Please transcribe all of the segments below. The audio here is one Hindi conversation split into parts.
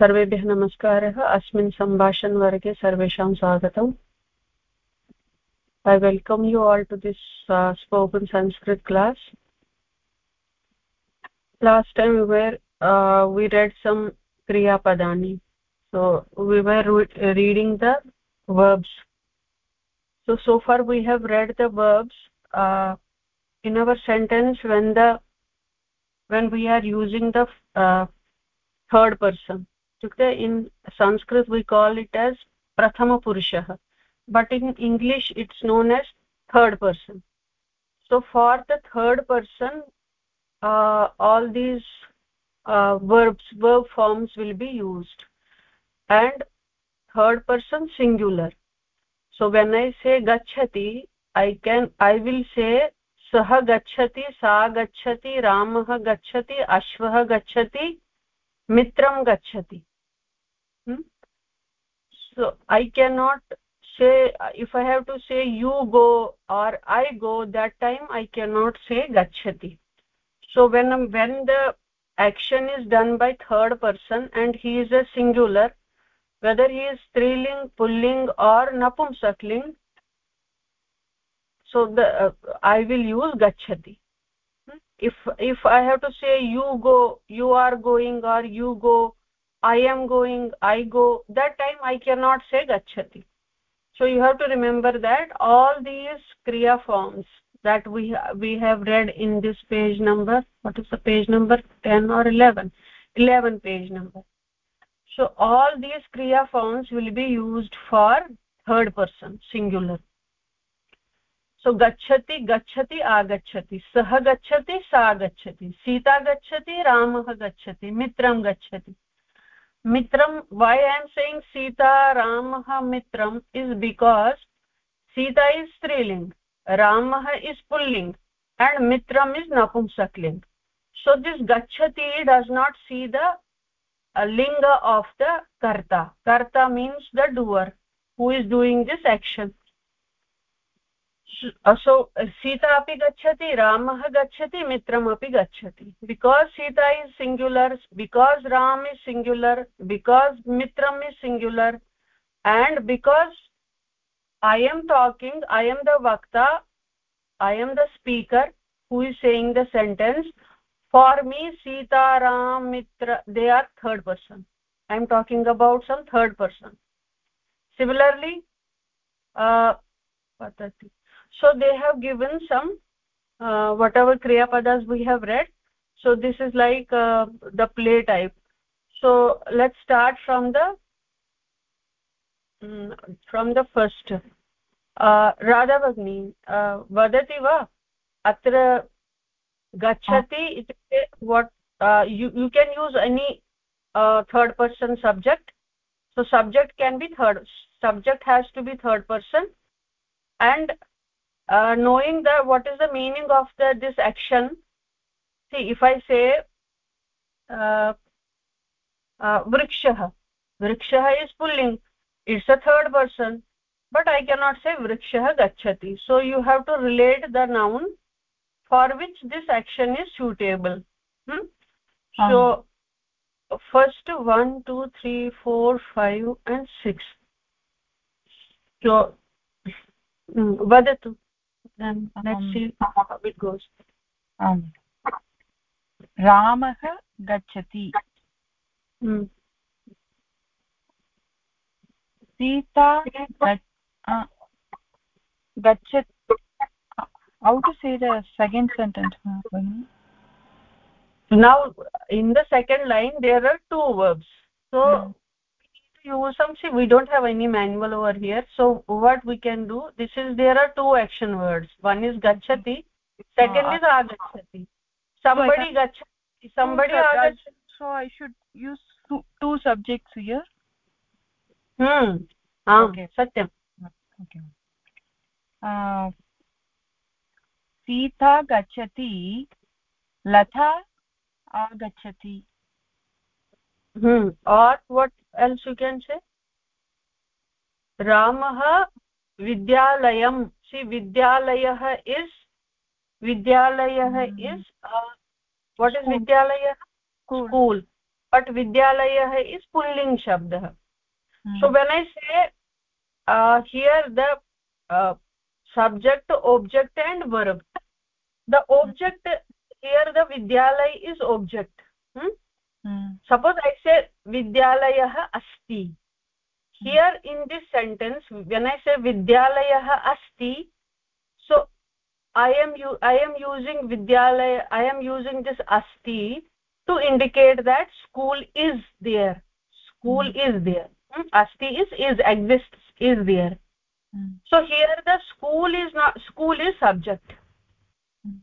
सर्वेभ्यः नमस्कारः। अस्मिन् सम्भाषणवर्गे सर्वेषां स्वागतम्। I welcome you all to this spoken Sanskrit class last time were we read some क्रियापदानि so we were reading the verbs so so far we have read the verbs in our sentence when the when we are using the third person इत्युक्ते in Sanskrit we call it as प्रथमपुरुषः but in English it's known as third person so for the third person all these verbs verb forms will be used and third person singular so when I say गच्छति ऐ केन् ऐ विल् से सः गच्छति सा गच्छति रामः गच्छति अश्वः गच्छति मित्रं गच्छति so i cannot say if i have to say you go or i go that time i cannot say gachati so when when the action is done by third person and he is a singular whether he is striling pulling or napumsakling so the uh, i will use gachati if if i have to say you go you are going or you go i am going i go. That time i cannot say gachati so you have to remember that all these kriya forms that we we have read in this page number what is the page number? 10 or 11 11 page number. So all these kriya forms will be used for third person singular. So gachati gachati agachati sah gachati sa gachati sita gachati ramah gachati mitram gachati मित्रं वै ऐ एम् सेङ्ग् सीता रामः मित्रम् इस् बिकास् सीता इस् स्त्रीलिङ्ग् रामः इस् पुल्लिङ्ग् एण्ड् मित्रम् इस् नपुंसकलिङ्ग् सो दिस् गच्छति डस् नाट् सी द लिङ्ग आफ् द कर्ता. कर्ता means the doer who is doing this action also, Sita अपि गच्छति, रामः गच्छति मित्रमपि गच्छति। Because Sita is singular because Ram is singular because मित्रम् is singular and because I am talking I am the वक्ता I am the speaker who is saying the sentence for me Sita, Ram, Mitra they are third person I am talking about some third person similarly पतति। So they have given some uh, whatever kriya padas we have read. So this is like uh, the play type. So let's start from the um, from the first. Uh, radha bagni uh, vadati va? Atra gachati itukte what uh, you you can use any uh, third person subject. So subject can be third subject has to be third person. And uh, knowing the what is the meaning of the this action. See if i say uh, uh, vrikshah vrikshah is pulling. It's a third person but i cannot say vrikshah gachati so you have to relate the noun for which this action is suitable. Hmm? so first one two three four five and six. So vadatu then let's see how it goes. um ramah gacchati hmm sita gachat how to say the second sentence. now in the second line there are two verbs. So use some see we don't have any manual over here so what we can do this is there are two action words one is gachati second uh, is agachati somebody so gachati somebody agachati so i should use two two subjects here hmm ah okay. satyam okay uh, Sita गच्छति लता आगच्छति hmm or what else you can say ramah vidyalayam see vidyalaya is vidyalaya is uh, what is vidyalaya school, school. but vidyalaya is pulling shabd hmm. so when i say uh, here the uh, subject object and verb the object hmm. here the vidyalay is object hmm? Suppose I say विद्यालयः अस्ति here in this sentence when I say विद्यालयः अस्ति so I am you I am using विद्यालय ऐ एम् यूसिङ्ग् दिस् अस्ति to indicate that school is there school is there अस्ति is is exist is there so here the school is not school is subject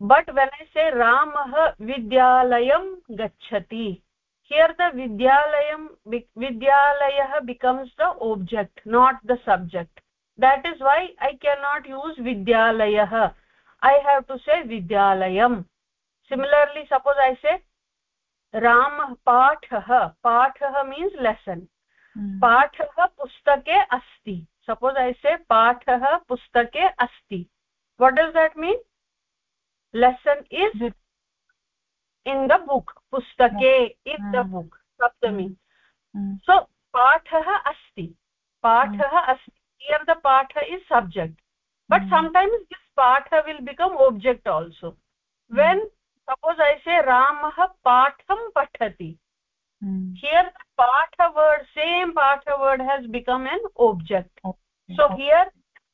but when I say रामः विद्यालयं गच्छति here the vidyalayam vidyalayah becomes the object not the subject that is why i cannot use vidyalayah i have to say vidyalayam similarly suppose i say ramah pathah pathah means lesson पाठः पुस्तके अस्ति सपोज् ऐ से पाठः पुस्तके अस्ति what does that mean lesson is in the book पुस्तके इन् द बुक् सप्तमी सो पाठः अस्ति पाठः अस्ति हियर् द पाठ is subject but sometimes this पाठ will become object also when suppose I say रामः पाठं पठति हियर् द पाठ वर्ड् सेम् पाठ word has become an object so here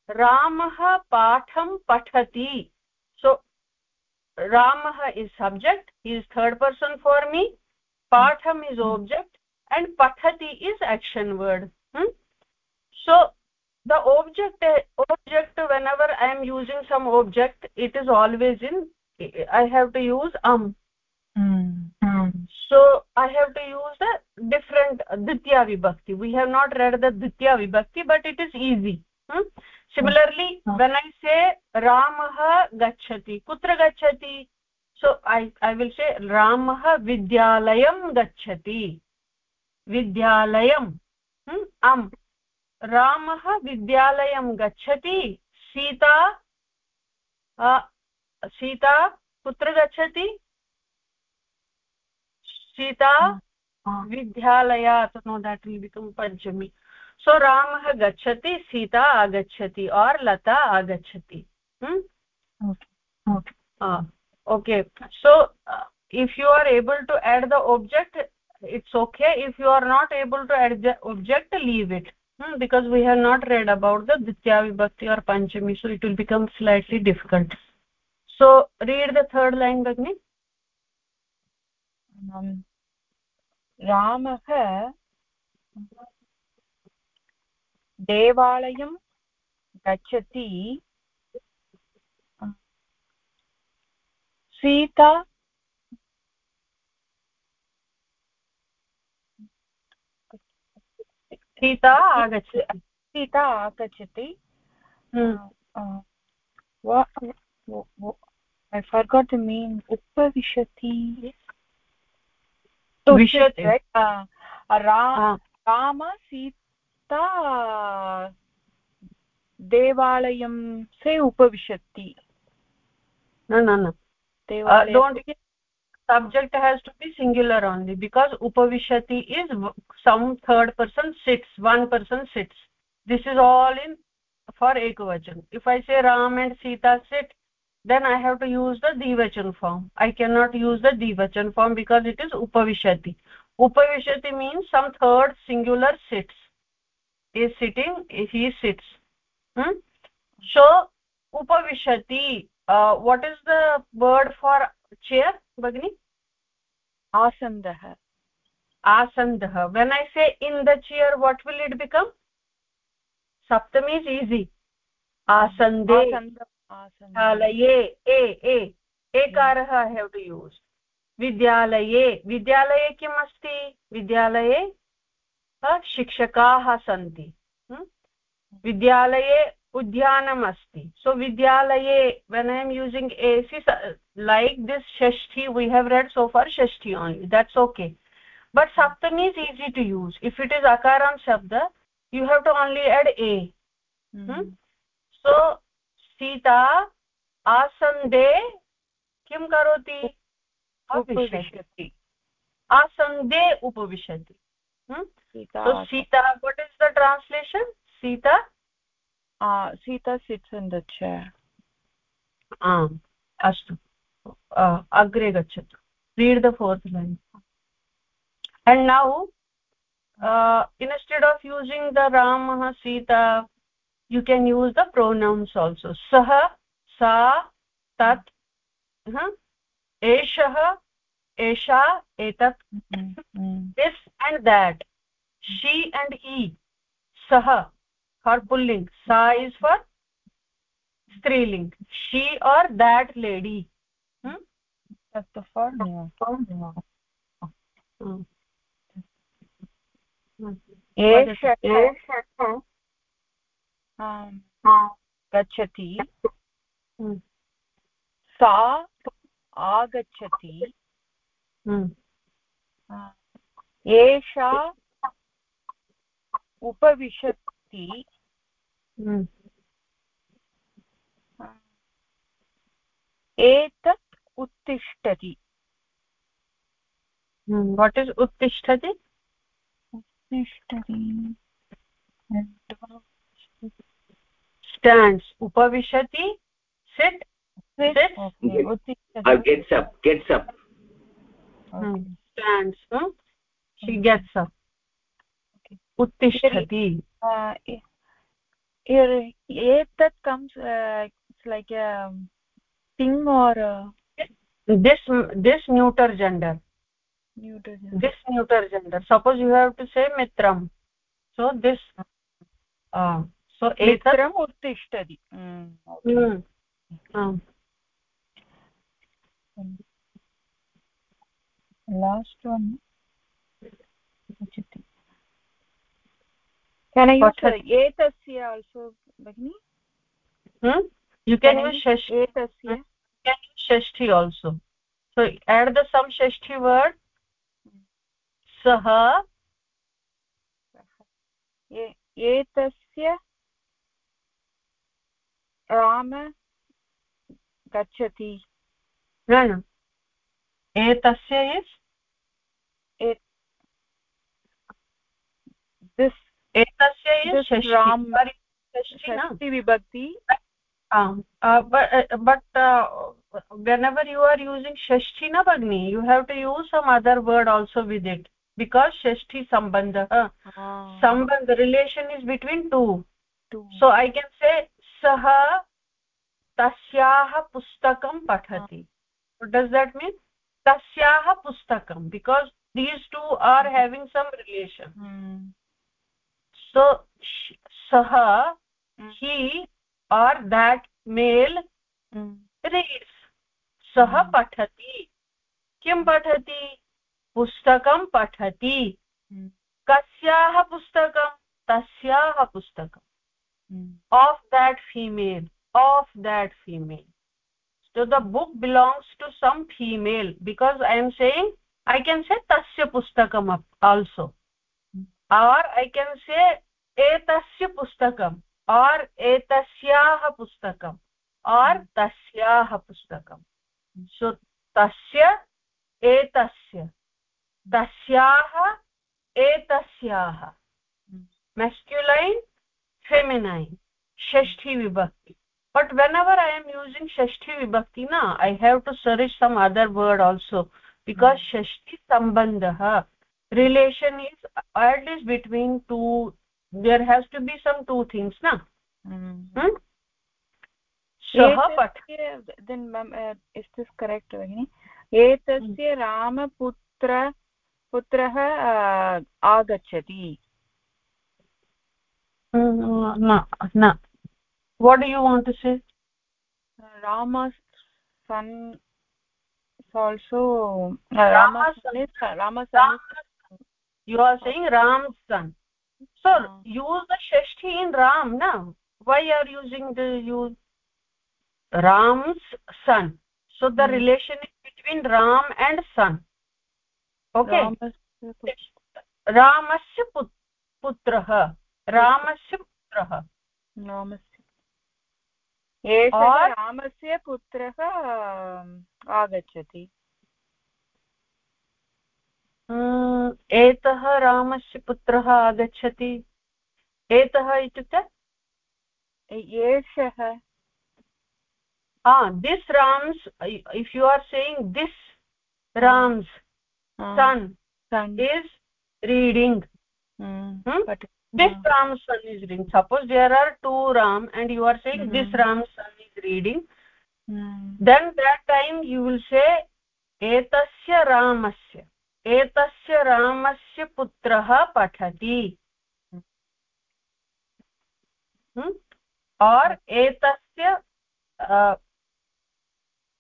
रामः पाठं पठति ramah is subject he is third person for me patham is hmm. object and pathati is action word hmm? so the object object whenever i am using some object it is always in i have to use am mm. so i have to use the different ditya vibhakti we have not read the ditya vibhakti but it is easy hmm? Similarly mm. when i say ramah gachati kutra gachati so i i will say ramah vidyalayam gachati vidyalayam hmm? am रामः विद्यालयं गच्छति सीता सीता कुत्र गच्छति सीता विद्यालयात् नो देट् विल् बिकम् पञ्चमी सो रामः गच्छति सीता आगच्छति और् लता आगच्छति। Okay so if you are able to add the object it's okay if you are not able to add the object leave it because we have not read about the द्वितीया विभक्ति or Panchami so it will become slightly difficult so read the third line भगिनि रामः देवालयं गच्छति। सीता सीता आगच्छति। सीता आगच्छति। I forgot the mean upavishati to विशति माता देवालयं से उपविशति। Subject has to be singular only because उपविशति is some third person sits one person sits this is all in for एकवचन if I say Ram and Sita sit then I have to use the द्विवचन form I cannot use the द्विवचन फार्म् बिकास् इट् इस् उपविशति उपविशति means some third singular sits is sitting he sits hmm? so upavishati uh, what is the word for chair bagni asandah asandah when i say in the chair what will it become saptami is easy asande शालये ए ए एकारः ऐ हेव् टु यूस् विद्यालये विद्यालये किम् अस्ति विद्यालये शिक्षकाः सन्ति। विद्यालये उद्यानम् अस्ति सो so, विद्यालये when I am using a see like this Shashthi we have read so far Shashthi only that's okay but Saptami is easy to use if it is अकारान् शब्द you have to only add a so Sita आसन्दे किं करोति उपविशति आसन्दे उपविशति sita so sita what is the translation sita uh sita sits in the chair ah astu uh, agre gachatu read the fourth line and now uh, instead of using the ramah sita you can use the pronouns also sah sa tat huh? eshah esha etat mm -hmm. this and that she and he sah for pulling sa is for striling she or that lady hmm? that's the form. Hmm. गच्छति सा आगच्छति एषा उपविशति। एतत् उत्तिष्ठति। वाट् इस् उत्तिष्ठति? उत्तिष्ठति। स्टाण्ड्स् उपविशति सिट् गेट्स् गेट्स् अप् उत्तिष्ठति। एतत् comes like thing or this this neuter gender this neuter gender suppose you have to say मित्रं सो दिस् सो एतरम् उत्तिष्ठति लास्ट् वन् उचितम् can i use etasya also bagini hmm you can, can use shashti etasya you can use shashti also so add the some shashti word सः एतस्य राम गच्छति न न एतस्य is but whenever you are using षष्ठी न भगिनि you have to use some other word also with it because षष्ठी संबंध संबंध relation is between two so I can say सः तस्याः पुस्तकं पठति। डस् देट् मीन् तस्याः पुस्तकं because these two are having some relation so sah hmm. he or that male hmm. reads sah hmm. pathati kim pathati पुस्तकं पठति हम्म। कस्याः पुस्तकं तस्याः पुस्तकम् of that female of that female so the book belongs to some female because i am saying i can say tasya pustakam also or I can say एतस्य पुस्तकम् आर् एतस्याः पुस्तकम् आर् hmm. तस्याः पुस्तकम्। सो तस्य एतस्य तस्याः एतस्याः। मेस्क्युलैन् फेमिनैन् षष्ठी विभक्ति। But whenever I am using षष्ठी विभक्ति न I have to search some other word also because षष्ठी सम्बन्धः relation is at least between two there has to be some two things na mm. hmm? then ma'am uh, is this correct bagini etasya ramaputra पुत्रः आगच्छति न what do you want to say Ram's son also uh, Rama's you are saying ram's son so uh, use the shashti in ram now why are using the use ram's son so the Hmm. relation is between ram and son okay रामस्य पुत्रः रामस्य पुत्- पुत्रः रामस्य पुत्रः आगच्छति हम्म, एतः रामस्य पुत्रः आगच्छति। एतः इत्युक्ते एषः this Ram's if you are saying this Ram's son son is reading this Ram son is reading suppose there are two Ram and you are saying this Ram son is reading then that time you will say एतस्य रामस्य. एतस्य रामस्य पुत्रः पठति। और एतस्य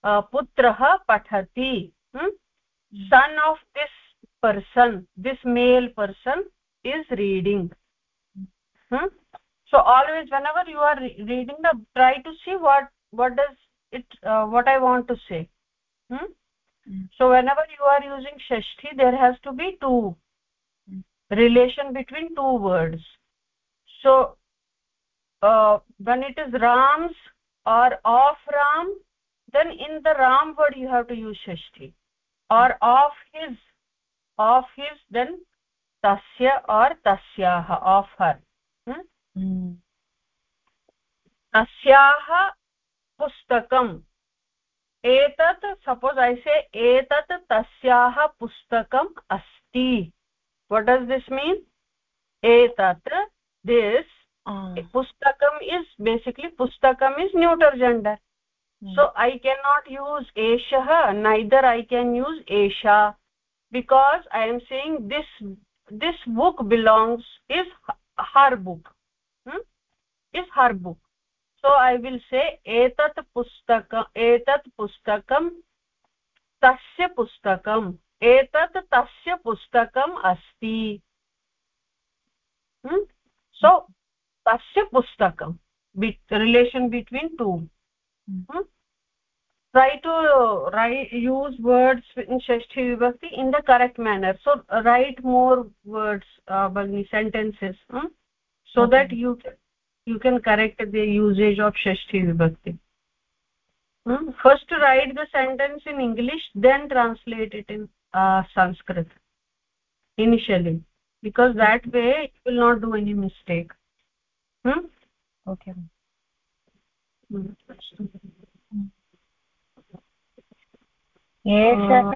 पुत्रः पठति। Son of this person this male person is reading so always whenever you are reading the try to see what what does it what I want to say Mm. so whenever you are using shashti there has to be two Mm. relation between two words so uh, when it is rams or of ram then in the ram word you have to use shashti or of his of his then tasya or tasyah of her hmm? हम्म, तस्याः पुस्तकम् एतत् सपोज् ऐसे से एतत् तस्याः पुस्तकम् अस्ति। वट् डस् दिस् मीन् एतत् दिस् पुस्तकम् इस् बेसिक्लि पुस्तकम् is neuter gender so I can not use एषः नैदर् ऐ केन् यूस् एषा। Because I am seeing this this book belongs is her book is her book so i will say etat pustakam etat pustakam tasya pustakam etat tasya pustakam asti hmm? so tasya pustakam Be relation between two Hmm. Hmm? try to uh, write use words in shashti vibhakti in the correct manner so uh, write more words uh, sentences hmm? so Okay. that you can you can correct the usage of shashti vibhakti hmm? first write the sentence in english then translate it in uh, sanskrit initially because that way you will not do any mistake hmm? okay Hmm. एषः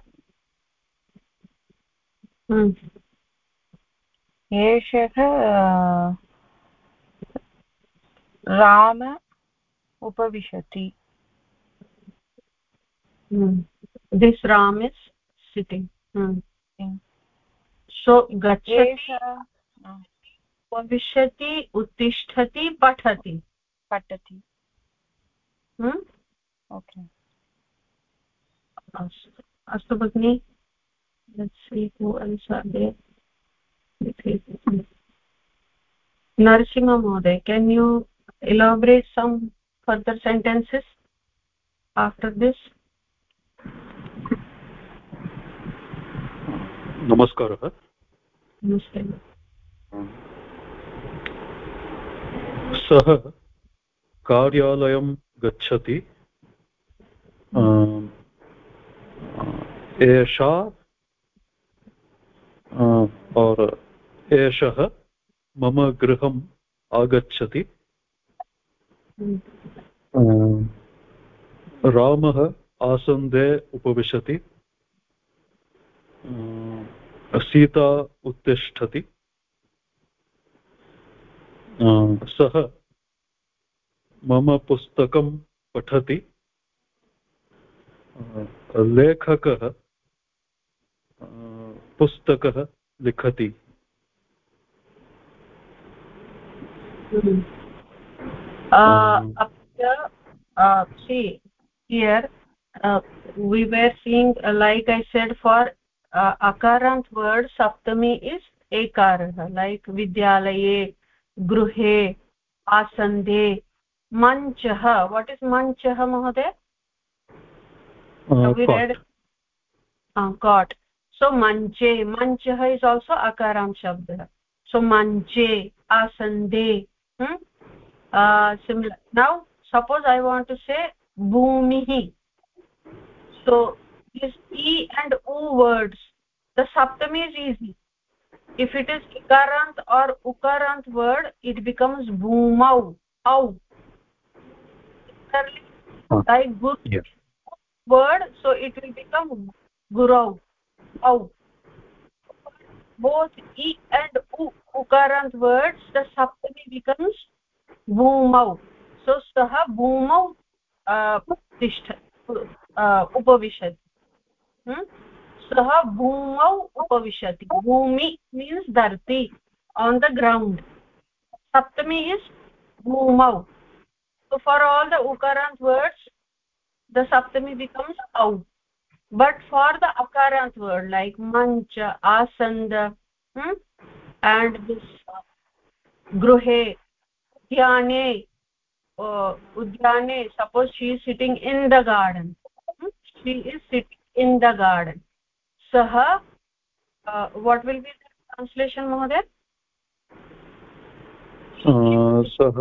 Hmm. एषः अ, राम उपविशति Hmm. sitting hmm. Hmm. so gachati एषः उपविशति उत्तिष्ठति पठति पठति hmm? ओके अस्तु अस्तु भगिनि नरसिंहमहोदय can you elaborate some further sentences after this नमस्कारः नमस्ते सः कार्यालयं गच्छति एषा और एषः मम गृहम् आगच्छति Hmm. रामः आसन्दे उपविशति। सीता उत्तिष्ठति। सः मम पुस्तकं पठति। लेखकः पुस्तकः लिखति। Um, up uh, see here uh, we were seeing uh, like i said for uh, akarant word saptami is ekarah like vidyalaye gruhe asande manchah what is manchah mahoday uh, we read uh, cot so manche manchah is also akaram shabd so manche asande hmm? Uh, similar. Now suppose i want to say bhumihi. So this e and u words the saptami is easy. If it is ikarant or ukarant word it becomes bhumau au. Like good yeah. word so it will become gurau au. Both e and u ukarant words the saptami becomes भूमौ। सो सः भूमौ तिष्ठ उपविशति। सः भूमौ उपविशति। भूमि मीन्स् धर्ति आन् द ग्रौण्ड् सप्तमी इस् भूमौ। फार् आल् द उकारान्त् वर्ड्स् द सप्तमी बिकम्स् औ। बट् फार् द अकारान्त् वर्ड् लैक् मञ्च आसन्द एण्ड् दिस् गृहे उद्याने उद्याने suppose she is sitting in the garden she is sitting in the garden सः वाट् विल् बि ट्रान्स्लेशन् महोदय? सः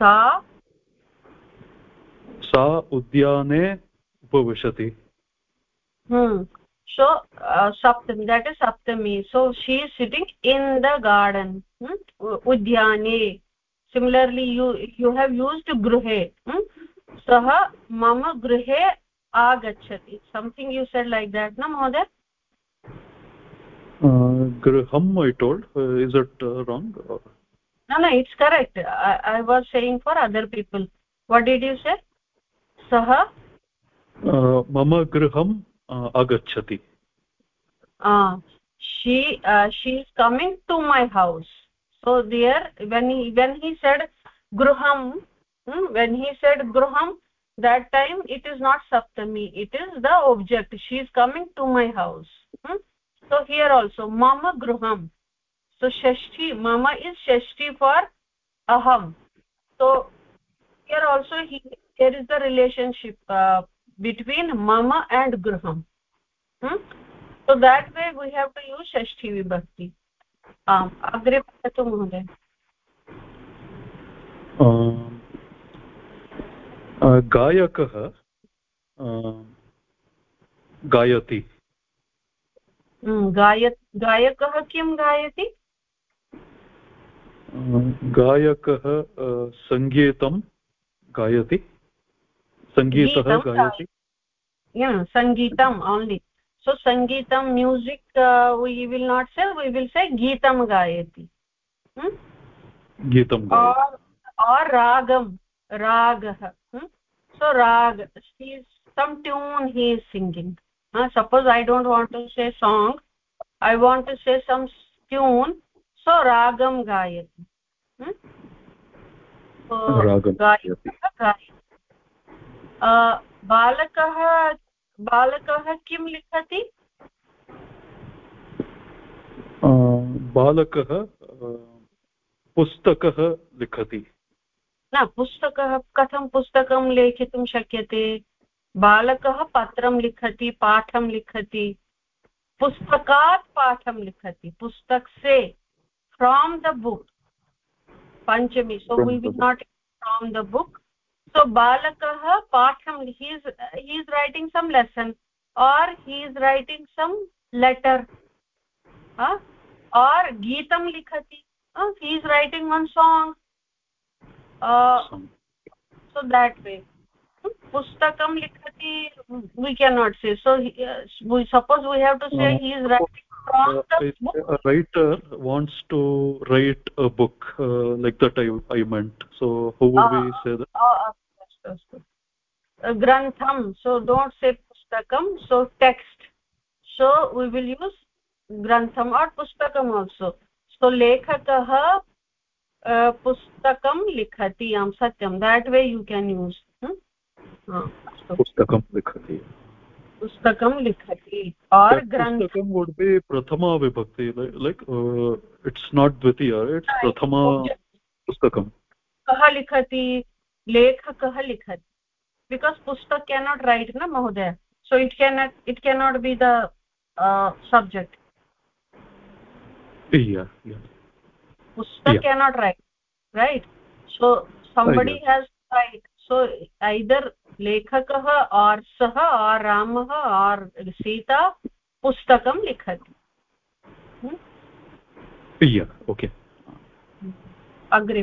सा सा। उद्याने उपविशति। So uh, saptami that is saptami. So she is sitting in the garden hmm? udyane similarly you you have used gruhe hmm? sah mama gruhe agachati. Something you said like that na mohoday uh, graham i told. Uh, is it uh, wrong or? no no it's correct. I, I was saying for other people. What did you say? Sah uh, mama graham agachati uh, she uh, she is coming to my house so there when he when he said gruham hmm, when he said gruham that time it is not saptami it is the object she is coming to my house hmm? so here also mama gruham so shashti mama is shashti for aham so here also he, there is the relationship uh, between mama and gruham hmm? so that way we have to use shashti vibhakti आम् अग्रे पठतु महोदय गायकः गायति गाय गायकः किं गायति गायकः सङ्गीतं गायति सङ्गीतः गायति सङ्गीतम् ओन्लि सो सङ्गीतं music we will not say we will say गीतं गायति और् रागं रागः so raga some tune he is singing suppose I don't want to say song I want to say some tune सो रागं गायति गायति बालकः बालकः किं लिखति? बालकः पुस्तकः लिखति। न पुस्तकः कथं पुस्तकं लेखितुं शक्यते? बालकः पत्रं लिखति पाठं लिखति पुस्तकात् पाठं लिखति पुस्तक से from the book Panchami so we will not from the book so balakah patham he is he is writing some lesson or he is writing some letter huh? or geetam likhati uh, he is writing one song uh, so that way. Pustakam likhati we cannot say. So he, uh, we suppose we have to say he is writing from the book a writer wants to write a book uh, like that i i meant. So how would uh, we say that? uh, अस्तु। ग्रन्थं सो डोण्ट् से पुस्तकं so text so we will use ग्रन्थम् or पुस्तकम् आल्सो सो लेखकः पुस्तकं लिखति आं सत्यं। That way you can use पुस्तकं लिखति। पुस्तकं लिखति और् पुस्तकं वुड् बि प्रथमा विभक्ति लैक् इट्स् नाट् द्वितीय इट्स् प्रथमा पुस्तकं। कः लिखति? लेखकः लिखति। बिकास् पुस्तक केनाट् रैट् न महोदय। So it cannot it cannot be the subject पुस्तक cannot right right so somebody has right so either लेखकः आर् सः आर् रामः आर् सीता पुस्तकं लिखति। अग्रे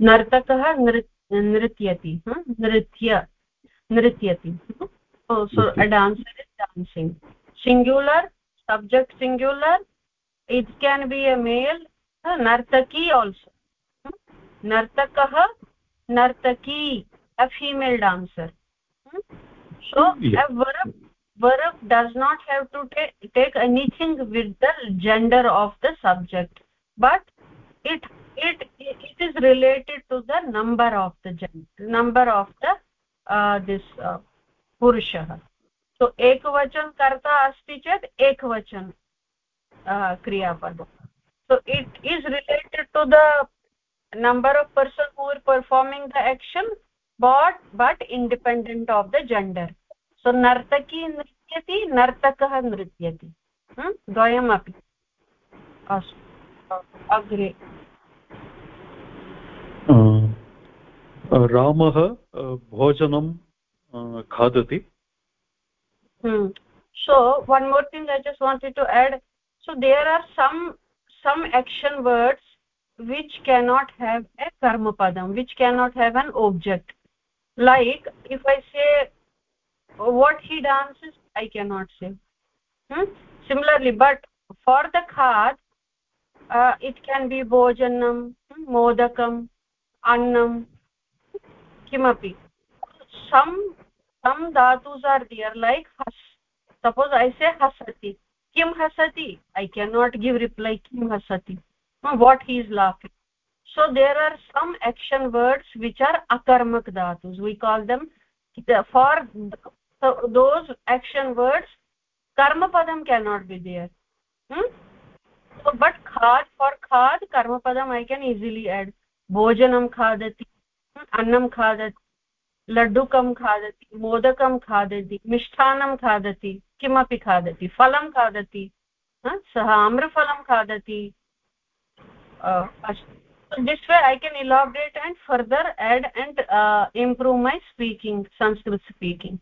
नर्तकः नृ नृत्यति नृत्य नृत्यति। Dancer is dancing singular subject singular it can be a male नर्तकी आल्सो नर्तकः नर्तकी a female dancer so a verb verb does not have to ta take anything with the gender of the subject but it it it is related to the number of the gender, number of the uh, this uh, purushah so ekvachan karta asti chet ekvachan uh, kriya so it is related to the number of person who are performing the action but but independent of the gender. So नर्तकी नृत्यति नर्तकः नृत्यति। द्वयमपि। अस्तु। अग्रे। रामः भोजनं खादति। So one more thing I just wanted to add so there are some some action words which cannot have a कर्मपदं which cannot have an object like if I say what he dances i cannot say. Hmm? similarly but for the khad uh, it can be bhojanam modakam annam kimapi. Some some dhatus are there like has suppose i say hasati. Kim hasati? I cannot give reply kim hasati. What he is laughing. So there are some action words which are akarmak dhatus. We call them for so those action words karma padam cannot be there hmm? so but khad for khad karma padam i can easily add bhojanam khadati annam khadati लड्डुकं खादति मोदकं खादति मिष्टान्नं खादति किमपि खादति फलं खादति सः आम्रफलं खादति this way i can elaborate and further add and uh, improve my speaking sanskrit speaking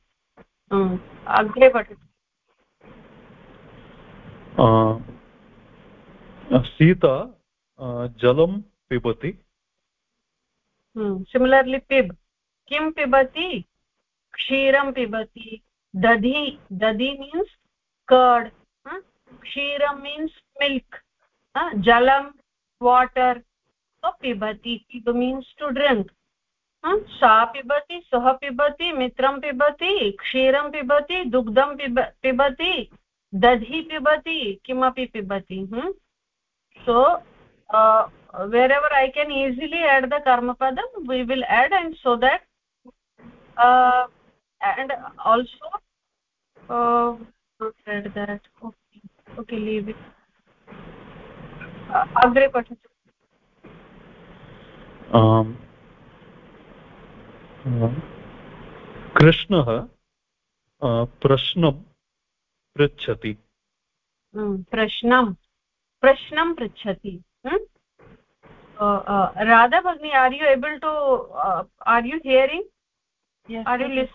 agre patatu Sita जलं पिबति सिमिलर्ली पिब किं पिबति क्षीरं पिबति दधि दधि मीन्स् कर्ड् क्षीरं मीन्स् मिल्क् जलं वाटर् पिबति पिब मीन्स् टु ड्रिङ्क् सा पिबती सः पिबती, मित्रं पिबति, क्षीरं पिबति, दुग्धं पिब, पिबति, दधि पिबति, किमपि पिबति so wherever I can easily add the कर्मपदं we will add and so that and also अग्रे पठतु Um, कृष्णः uh, प्रश्नं पृच्छति। प्रश्नं प्रश्नं पृच्छति। राधा भगिनी are you able to are you hearing are you listen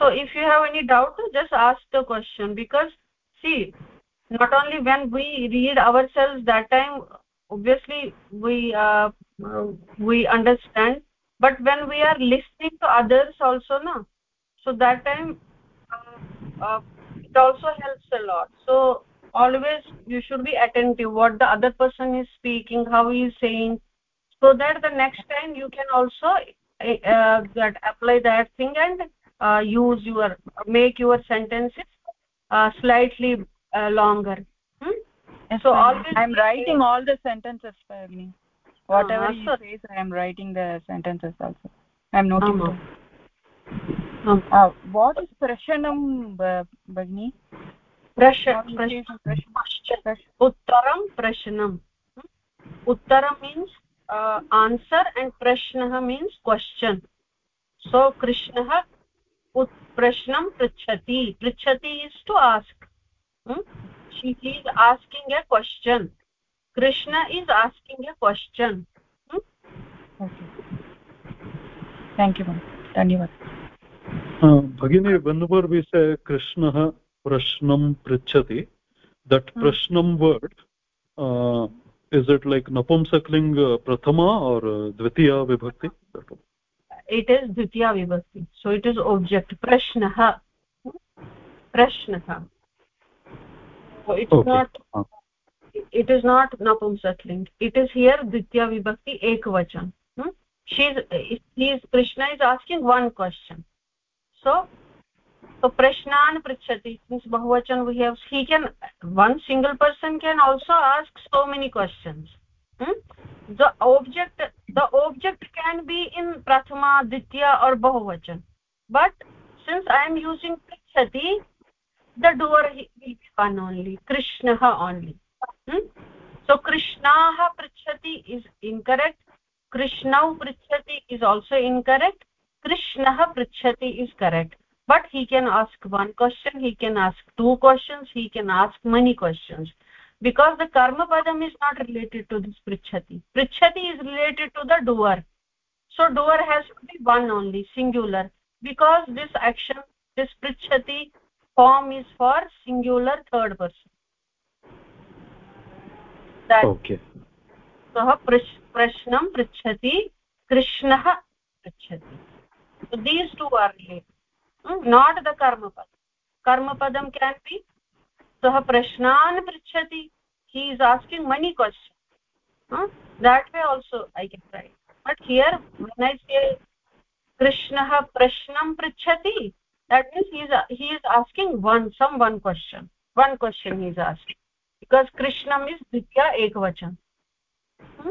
so if you have any doubt just ask the question because see not only when we read ourselves that time obviously we uh, we understand but when we are listening to others also na so that time uh, uh, it also helps a lot so always you should be attentive what the other person is speaking how he is saying so that the next time you can also uh, that apply that thing and uh, use your make your sentences uh, slightly uh, longer hmm? Yes, so always i'm writing all the sentences for me whatever uh, he says i am writing the sentences also i'm noting um, um. Uh, what is prashanam bagni उत्तरं प्रश्नम् uttara means uh, answer and prashnah means question so krishnah ut prashnam prichati prichati is she is asking a question. Krishna is asking a question. Hmm? okay. Thank you ma'am. भगिनी बन्धुपर् कृष्णः प्रश्नं पृच्छति दट् प्रश्नं वर्ड् इस् इट् लैक् नपुंसक्लिङ्ग् प्रथमा और् द्वितीया विभक्ति इट् इस् द्वितीया विभक्ति सो इट् इस् ओब्जेक्ट् प्रश्नः प्रश्नः so it's okay. not uh. it is not napumsakling it is here dvitiya vibhakti ekvachan hmm? she is he is krishna is asking one question so so prashnan prichati means bahuvachan we have he can one single person can also ask so many questions hmm? the object the object can be in prathama ditya or bahuvachan but since i am using prichati the will be one only krishnah only hmm? so krishnah prichati is incorrect krishnau prichati is also incorrect krishnah prichati is correct but he can ask one question he can ask two questions he can ask many questions because the karma padam is not related to this prichati prichati is related to the doer so doer has to be one only singular because this action this prichati form is for singular third person that okay सः प्रश्नं पृच्छति कृष्णः पृच्छति so these two are related not the कर्मपद कर्मपदं केन् बि सः प्रश्नान् पृच्छति he is asking many questions huh? that way also i can write but here when i say krishnah prashnam prichhati that means he is he is asking one some one question. One question he is asking. Because krishnam is ditya ekvachan hmm?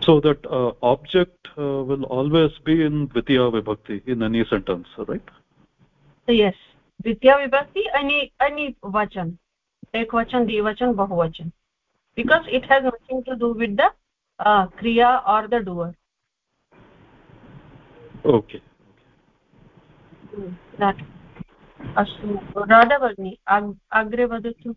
so that uh, object uh, will always be in dvitiya vibhakti in any sentence right? Yes. Dvitiya vibhakti any any vachan. Ekvachan dvivachan bahuvachan. Because it has nothing to do with the uh, kriya or the doer. Okay अस्तु। राधाभगिनि अग्रे वदतु।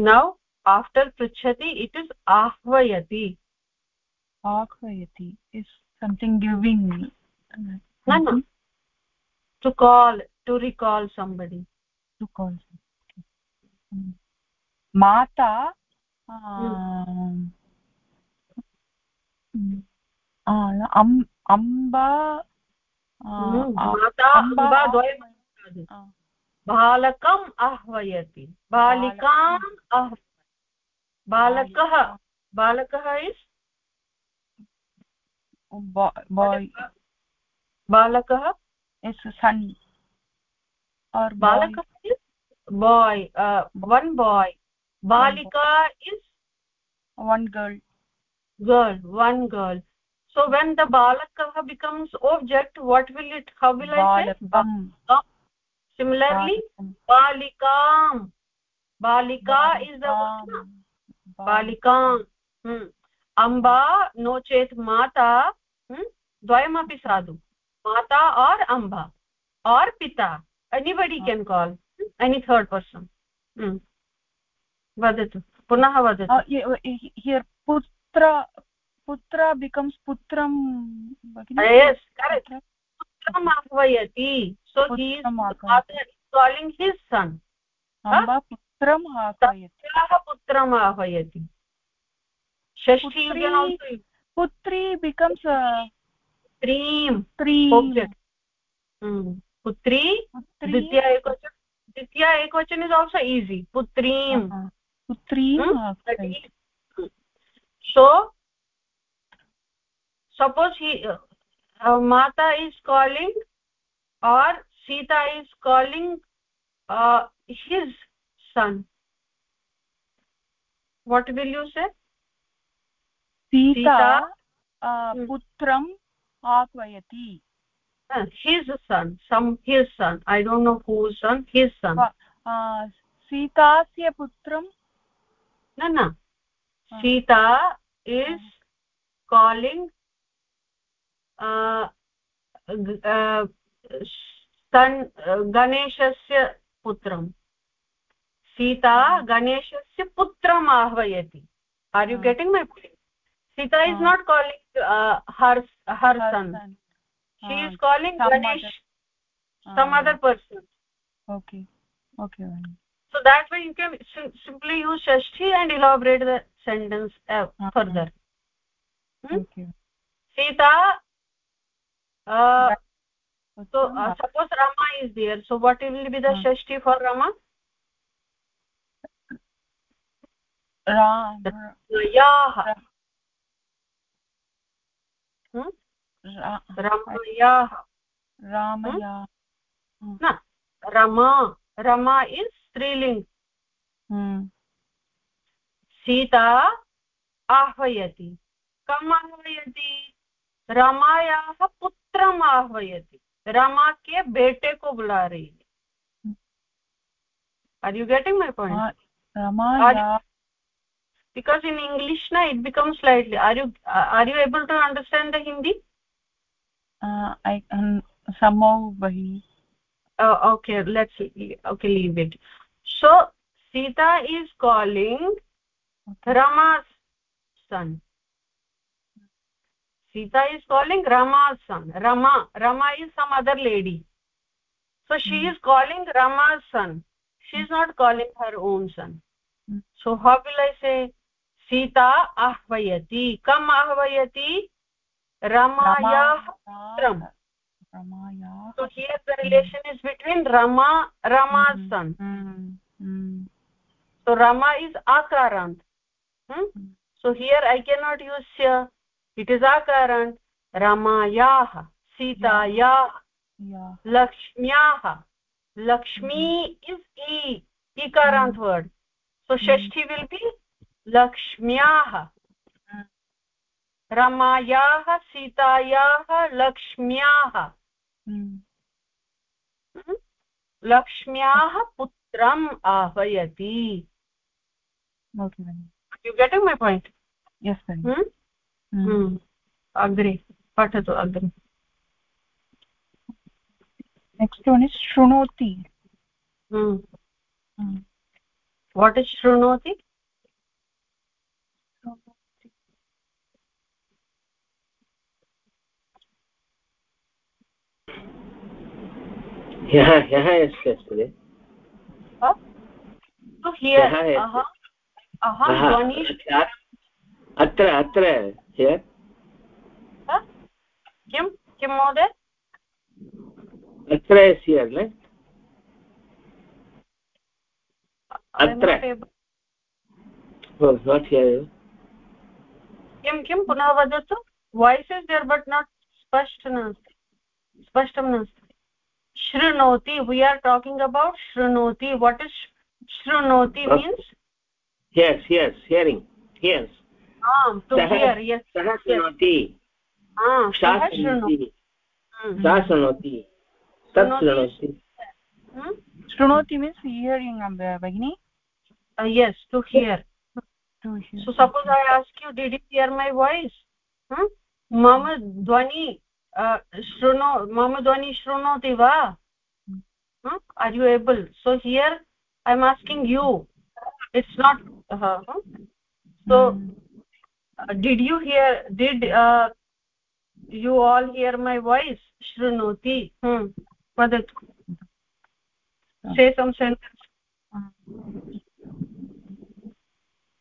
नौ आफ्टर् पृच्छति इट् इस् आह्वयति। आह्वयति is something giving to call to recall somebody to call माता हम्म। अम्बा बालकम् आह्वयति बालिकाम् आह्व बालकः बालकः इस् बालकः इस् सन् और बालकः is uh, one boy. Balika is one girl. girl one girl. So when the balakah becomes object what will it how will Balakam. i say similarly balikam balika is the बालिकां अम्बा नो चेत् माता द्वयमपि साधु माता और अम्बा और पिता anybody can call any third person वदतु पुनः वदतु हियर् पुत्र putra becomes putram yes correct putram ahvayati so he is father is calling his son amba putram ahvayati putram ahvayati shashti you can also putri becomes a uh, त्रीं त्रीं पुत्री द्वितीया एकवचन द्वितीया एकवचन इस् आल्सो ईसि पुत्रीं पुत्रीं so suppose he uh, mata is calling or sita is calling uh, his son what will you say sita uh, putram आह्वयति his son some his son i don't know whose son his son uh, सीतास्य पुत्रं न न सीता is calling गणेशस्य पुत्रम् सीता गणेशस्य पुत्रम् आह्वयति। Are you getting my point Sita is not calling her her son she is calling Ganesh some other person so that way you can simply use Shashthi and elaborate the sentence further Sita uh, so uh, suppose rama is there so what will be the uh. shashti for rama ram yaah रमयाः रामया न रमा रमा इस् स्त्रीलिङ्ग् सीता आह्वयति कम् आह्वयति रमायाः पुत्रम आह्वयति। रमा के बेटे को बुला रही है। Are you getting my point because in English ना it become slightly are you are you able to understand the Hindi okay let's okay leave it so Sita is calling Rama son sita is calling rama's son rama rama is some other lady so she mm. is calling rama's son she is not calling her own son mm. so how will i say Sita आह्वयति कम् आह्वयति रमायाः पुत्रम् so here the relation is between rama rama's mm -hmm. son mm -hmm. so rama is akarant hmm? so here i cannot use it is अकरण् रमायाः सीतायाः लक्ष्म्याः। लक्ष्मी इस् इकारान्त् वर्ड् सो षष्ठी विल् बि लक्ष्म्याः। रमायाः सीतायाः लक्ष्म्याः। लक्ष्म्याः पुत्रम् आह्वयति। यु गेटिङ्ग् मै पायिण्ट् अग्रे पठतु अग्रे नेक्स्ट् वन् इस् शृणोति वाट् इस् शृणोति ह्यः ह्यः अस्ति अस्ति अत्र अत्र हियर् किं किं महोदय? अत्र इस् हियर् किं किं पुनः वदतु? Voice is there but not स्पष्ट नास्ति। स्पष्टं नास्ति। शृणोति वी आर् टाकिङ्ग् अबौट् शृणोति। वाट् इस् शृणोति means hears hears hearing hears um to hear yes sah shrunoti ah sah shrunoti sah shrunoti tat shrunoti shrunoti means hearing bagini uh, yes to hear to hear so suppose i ask you did you hear my voice huh mama dhvani शृणो मम ध्वनि शृणोति वा are you able so hear I am asking you it's not so uh, did you hear did uh, you all hear my voice shrunoti hmm vadatu say some sentence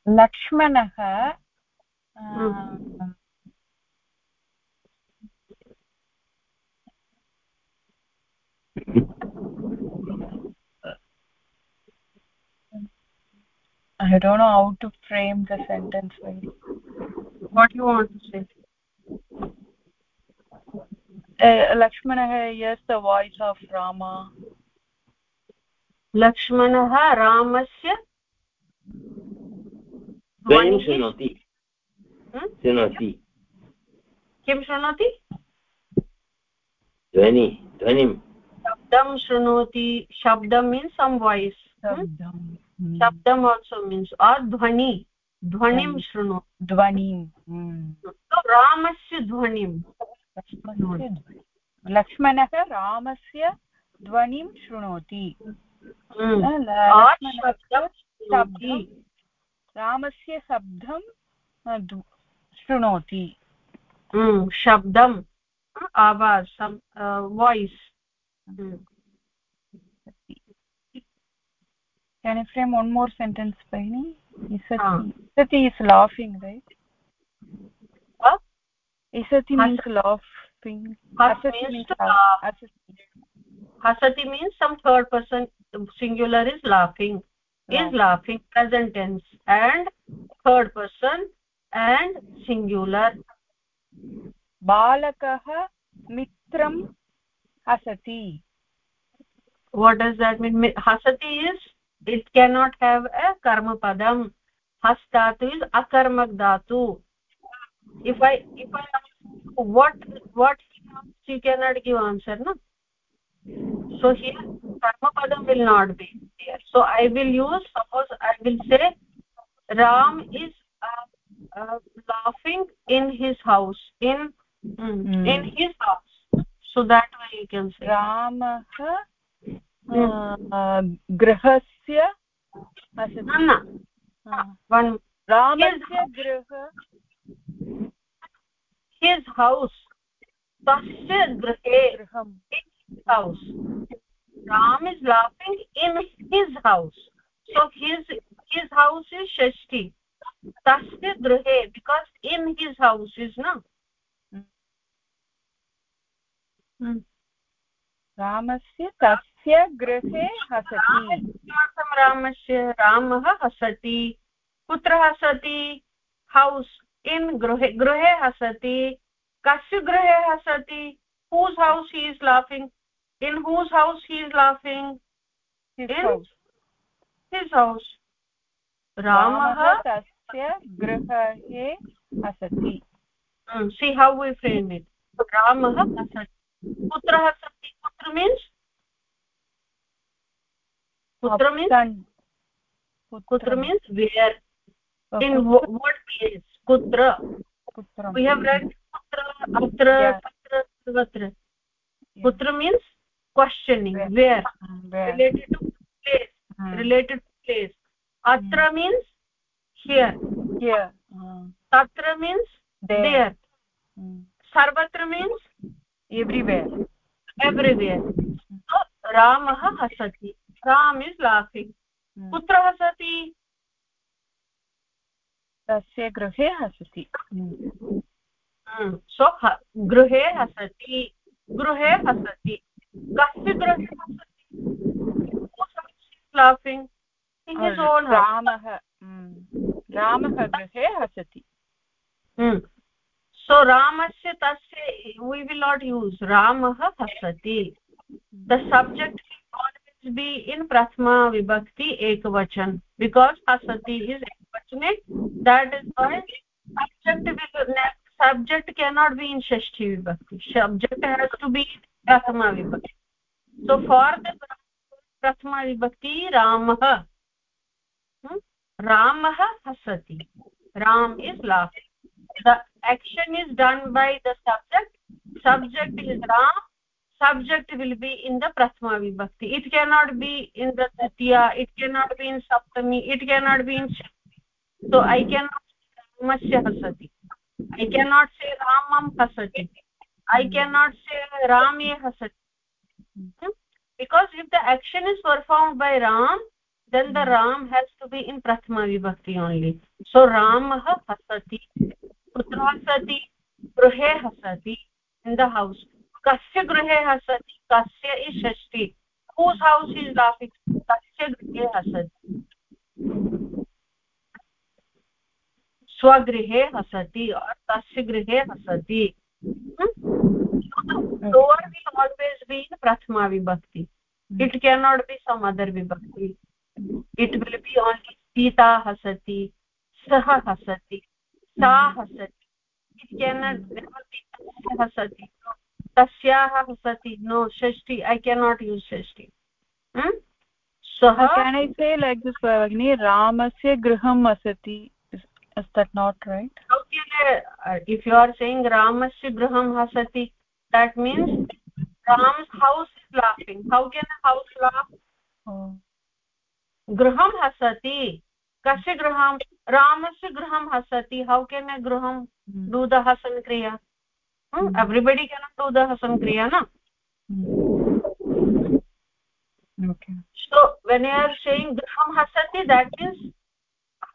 लक्ष्मणः I don't know how to frame the sentence well. What you want to say? Uh, Lakshmana hears the voice of Rama. लक्ष्मणः रामस्य ध्वनिं शृणोति शृणोति किं शृणोति ध्वनि ध्वनिं शब्दं शृणोति शब्दं मीन्स् सम् वाय्स् शब्दम् आल्सो मीन्स् आर् ध्वनि ध्वनिं शृणु। ध्वनिं रामस्य ध्वनिं। लक्ष्मणः रामस्य ध्वनिं शृणोति। रामस्य शब्दं शृणोति। शब्दम् आवास् voice can i frame one more sentence Bahini? isati ah. isati is laughing right? What? Isati means laughing. Hasati means hasati. hasati means some third person singular is laughing is laughing present tense and third person and singular. Balakah mitram hasati. What does that mean? Hasati is it cannot have a karma padam. Has dhatu is akarmak dhatu. If i if i what what you cannot give answer no so here karma padam will not be there. So i will use suppose i will say ram is uh, uh, laughing in his house in mm. in his house. So that way you can say. Ramah गृहस्य रामस्य गृह हिस् हौस् तस्य गृहे गृहं house ram is laughing in his house so his his house is shashti tasya grihe because in his house is na hmm. रामस्य तस्य गृहे हसति। किमर्थं रामस्य रामः हसति। कुत्र हसति? हौस् इन् गृहे गृहे हसति। कस्य गृहे हसति? Whose house he is laughing in whose house he is laughing his house रामः तस्य गृहे हसति। सि हौ वि रामः हसति। कुत्र हसति? kutra means kutra means kutra means where in what place kutra kutra we have read kutra atra patra sarvatra kutra means questioning where, where? related to place hmm. related to place atra hmm. means here here tatra means there, there. Hmm. sarvatra means everywhere everywhere so ramah hasati Ram is laughing hmm. कुत्र वसति तस्य गृहे हसति। हम्म, सो गृहे हसति गृहे हसति। कस्य गृहे हसति? लाफिङ्ग् रामः हम्म, रामः गृहे हसति। सो रामस्य तस्य वि विल् नाट् यूस् रामः हसति। The subject be in prathama vibhakti ekvachan because hasati is ekvachane that is why subject will subject cannot be in shashti vibhakti subject has to be prathama vibhakti so for the prathama vibhakti ramah hmm? ramah hasati ram is laughing the action is done by the subject subject is ram subject will be in the prathama vibhakti it cannot be in the titiya it cannot be in saptami it cannot be in shakti so i cannot रामस्य हसति i cannot say ramam hasati i cannot say rame hasati because if the action is performed by ram then the ram has to be in prathama vibhakti only so ramah hasati putra hasati gruhe hasati in the house कस्य गृहे हसति कस्य इ षष्टि हूस् हौस् इस् लाफिङ्ग् कस्य गृहे हसति? स्वगृहे हसति तस्य गृहे हसति। डोर् विल् आल्वेस् प्रथमा विभक्ति it cannot be some other विभक्ति it will be only Sita हसति सः हसति सा हसति इट् केनाट् हसति tasyah hasati no shashti i cannot use shashti hmm? सः can i say like this भगिनी रामस्य गृहम् असति is that not right okay uh, if you are saying ramasya graham hasati that means ram's house is laughing how can a house laugh oh. graham hasati kasya graham ramasya graham hasati how can a graham hmm. do everybody cannot do the hasan kriya na hmm. okay so when you are saying graham hasati that means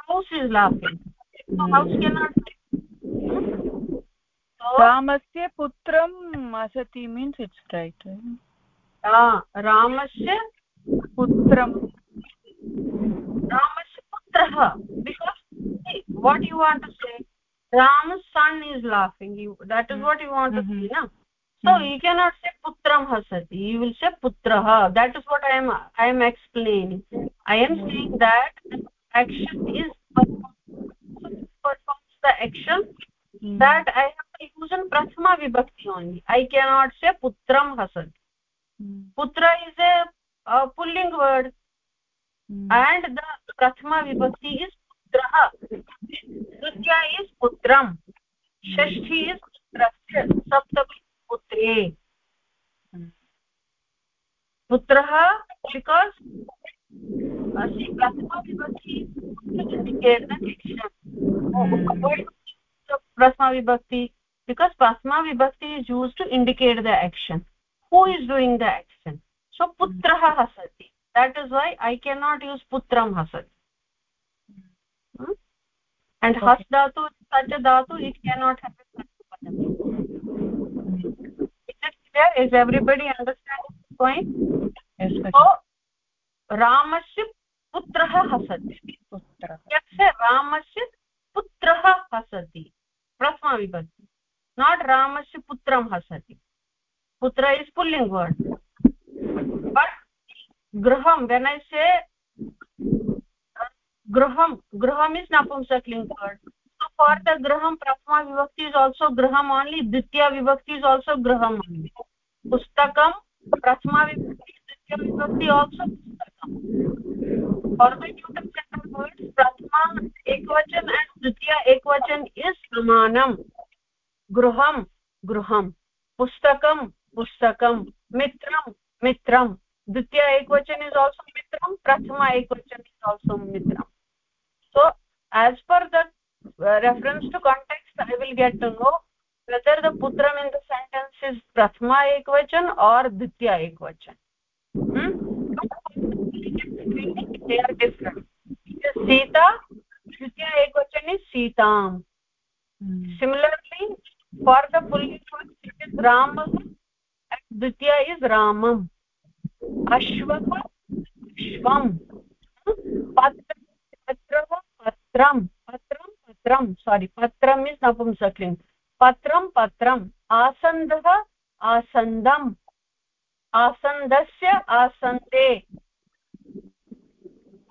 house is laughing so house cannot रामस्य पुत्रम् असति मीन्स् इट्स् रैट् रामस्य पुत्रं रामस्य पुत्रः because what you want to say ram's son is laughing you that is mm -hmm. what you want to see na so mm -hmm. you cannot say putram hasati you will say putrah that is what i am i am explaining i am saying that action is performs the action mm. that i have to use in prathama vibhakti only i cannot say putram hasat mm. putra is a, a pulling word mm. and the prathama vibhakti is पुत्रः। तृतीया इस् पुत्रं षष्ठी इस् पुत्रस्य सप्तमी पुत्रे। पुत्रः बिकास् अस्ति प्रथमविभक्ति प्रथमाविभक्ति because प्रथमाविभक्ति is use to indicate the action who is doing the action so पुत्रः हसति। That is why I cannot use पुत्रं हसति। Hmm? and okay. has dhatu such a dhatu it cannot have a is it clear is everybody understanding the point yes so रामस्य पुत्रः हसति यस्य रामस्य पुत्रः हसति प्रथमा विभक्ति नाट् रामस्य पुत्रं हसति पुत्र इस् पुल्लिङ्ग् वर्ड् बट् गृहं वेन् ऐ से गृहं गृहम् इस् नपुंसक्लिङ्ग् वर्ड् फार् द गृहं प्रथमा विभक्ति इस् आल्सो गृहम् ओन्लि द्वितीया विभक्ति इस् आल्सो गृहम् ओन्लि पुस्तकं प्रथमा विभक्ति द्वितीया विभक्ति आल्सो पुस्तकं फार् द न्यूटन् वर्ड्स् प्रथमा ekvachan and dvitiya ekvachan is samanam gruham gruham pustakam pustakam mitram mitram dvitiya ekvachan is also mitram prathama ekvachan is also mitram so as per the uh, reference to context i will get to know whether the putram in the sentence is prathama ekvachan or dvitiya ekvachan hmm? they are different sita dvitiya ekvachan is sitam hmm. similarly for the pulling it is ramah and dvitiya is ramam ashvah ashvam patram पत्रं पत्रं पत्रं सारि पत्रम् इस् नपुंसक्लिङ्ग् पत्रं पत्रम् आसन्दः आसन्दम् आसन्दस्य आसन्दे.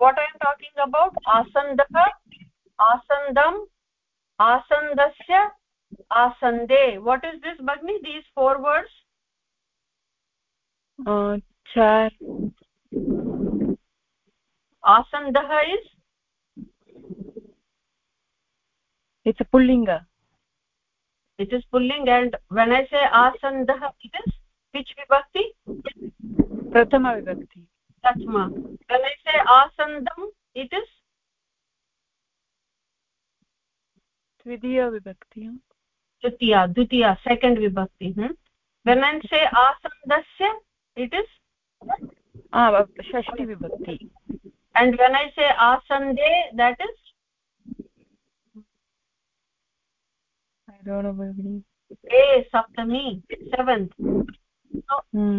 What I am talking about आसन्दः आसन्दम् आसन्दस्य आसन्दे. वाट् इस् दिस् भग्नि these four words आसन्दः is it's a pullinga it is pulling and when i say asandah it is which vibhakti prathama vibhakti prathama when i say asandam it is द्वितीया विभक्ति द्वितीया द्वितीया सेकेण्ड् विभक्ति when i say asandasya it is ah shashti vibhakti and when i say asande that is सप्तमी सेवेन्थ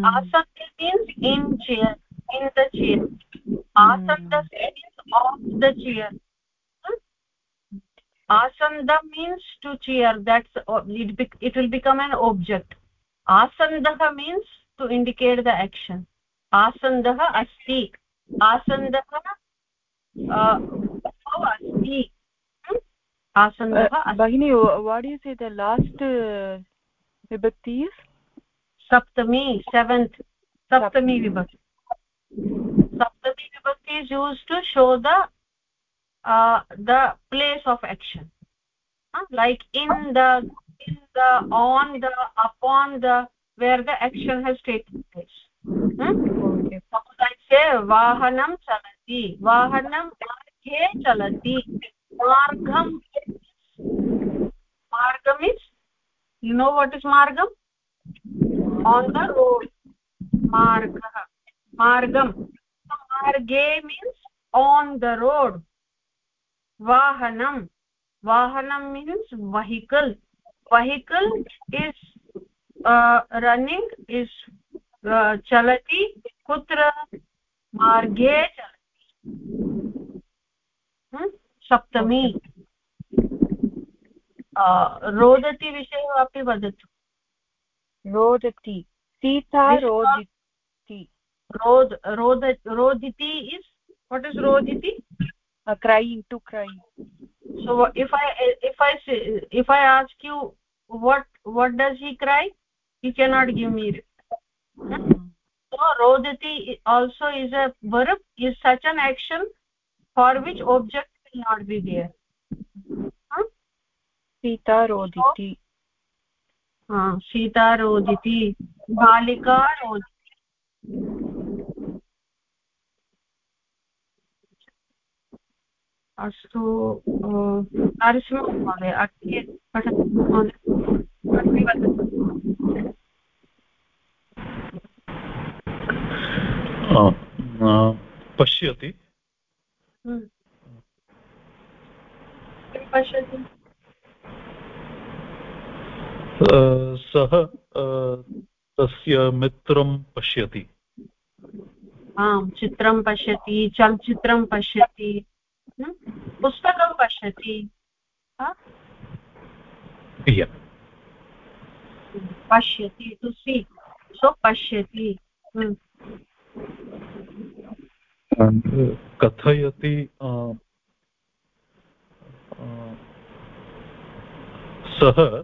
आसन मीन्स् इन् द चेयर् आसन्दस् means of the chair आसन्दः means to chair that's it will become an object आसन्दः means to indicate the action आसन्दः अस्ति आसन्दः अस्ति asandah bagini what do you say the last uh, vibhakti is? Saptami seventh saptami vibhakti. Saptami vibhakti is used to show the uh, the place of action. Uh, like in the in the on the upon the where the action has taken place. Hmm? okay. Suppose i say vahanam chalati. Vahanam marge chalati. Margam margam is you know what is margam on the road margah margam marge means on the road vahanam vahanam means vehicle vehicle is uh, running is uh, chalati kutra marge chalati hmm? सप्तमी रोदति विषये अपि वदतु। रोदति। सीता रोदिति। रोद् रोद रोदिति is what is रोदिति? Crying to crying so if I if I if I ask you what what does he cry he cannot give me so रोदति also is a verb is such an action for which object will not be there Sita रोदिति। हाँ, सीता रोदिति बालिका रोदिति। अस्तु नरसिंहमहोदय अग्रे पश्यति। हम्म। पश्यति? सः तस्य मित्रं पश्यति। आम् चित्रं पश्यति चलचित्रं पश्यति पुस्तकं पश्यति पश्यति टु सी सो पश्यति कथयति सः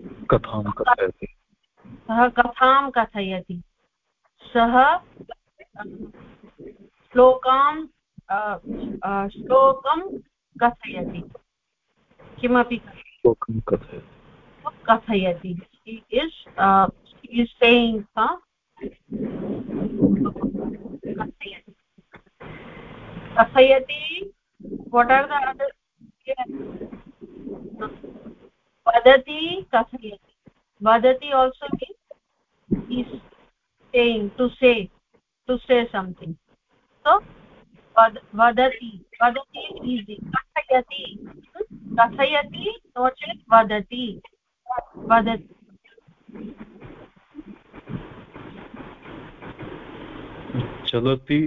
कथां कथयति? सः कथां कथयति? सः श्लोकां श्लोकं कथयति। किमपि श्लोकं कथयति। कथयति। इस् इस् सेयिङ्ग् कथयति। कथयति वट् आर् द अदर् वदति कथयति। वदति also means is saying to say to say something so, वद, वदति वदति ईसि कथयति। कथयति नो चेत् वदति। वदति। चलति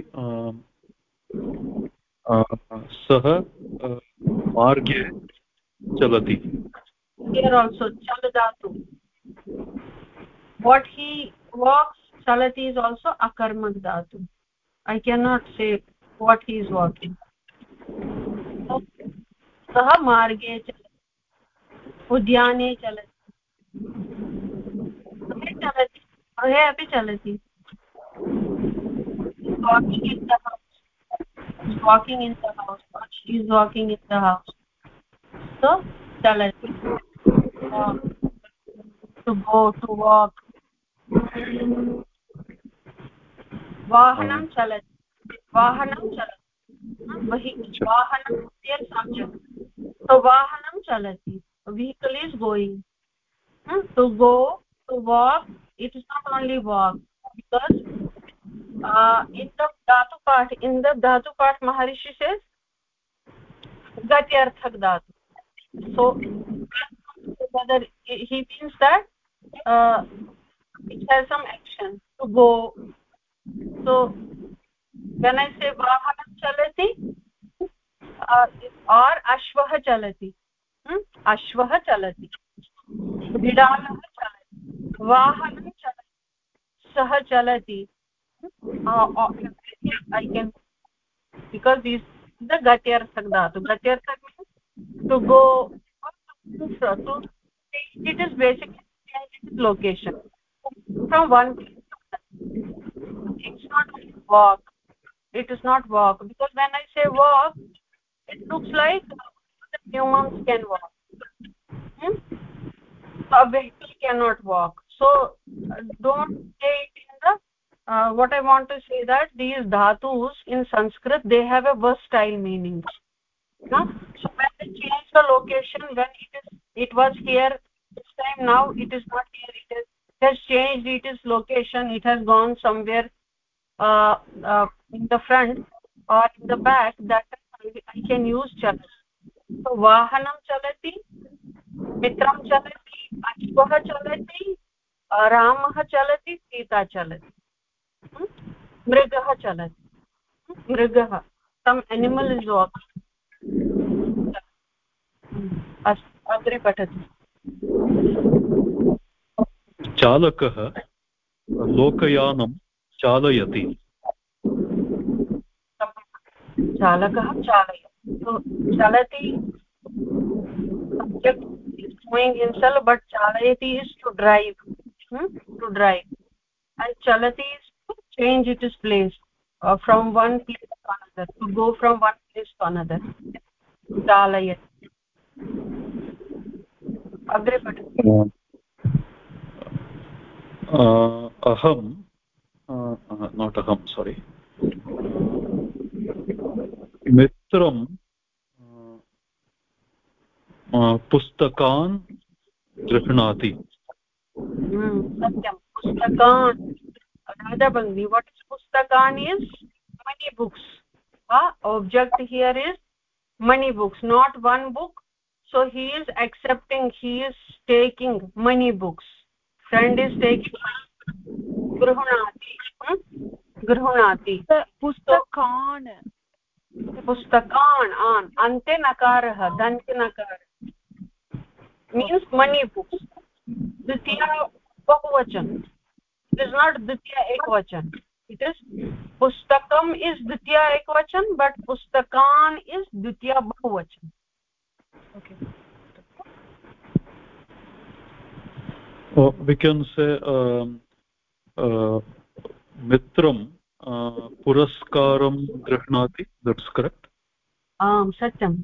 सः मार्गे चलति। Here also chal dhatu what he walks chalati is also akarmak dhatu i cannot say what he is walking सः मार्गे उद्याने चलति चलति गृहे अपि चलति walking in the house walking in the house she is walking in the house so चलति गो टु वाक् वाहनं चलति वाहनं चलति go to walk it is not only walk because in the धातु पाठ इन् द धातु पाठ महर्षि चेत् गत्यर्थक् धातु। So whether he means that uh, it has some action to go so when i say vahanam chalati uh, or ashvah chalati अश्वः चलति बिडालः चलति वाहनं चलति सः चलति I can because is the गत्यर्थक धातु गत्यर्थक means to go to go, so it is basically its location. From one it's not walk. It is not walk. Because when i say walk it looks like humans can walk. Hmm? a vehicle cannot walk. So don't say it in the uh, what i want to say that these dhatus in sanskrit they have a versatile meaning no? so when they change the location when it is it was here this time now it is not here. It, is, it has changed its location. It has gone somewhere uh, uh, in the front or in the back. That i can use chal so vahanam chalati mitram chalati ashvah chalati uh, ramah chalati sita chalati hmm, mrigah chalati hmm, mrigah some animal is walking. अग्रे पठतु। चालकः लोकयानं चालयति। चालकः चालय। चलति बट् चालयति is to drive to drive and चलति is to change it is चालयति। अग्रे पठतु। अहं नाट् अहं सोरि मित्रं पुस्तकान् गृह्णाति is is many books object here is money books, not one book so he is accepting he is taking money books. Friend is taking gruhnati hmm? gruhnati pustakan पुस्तकान् आन् अन्ते नकारः दन्ते नकार मीन्स् मनी बुक्स् द्वितीय बहुवचन इट् इस् नाट् द्वितीय एकवचन इट् इस् पुस्तकम् इस् द्वितीय एकवचन बट् पुस्तकान् इस् द्वितीय बहुवचन oh, we can say um, uh, mitram पुरस्कारं गृह्णाति दट्स् करेक्ट् आम् सत्यं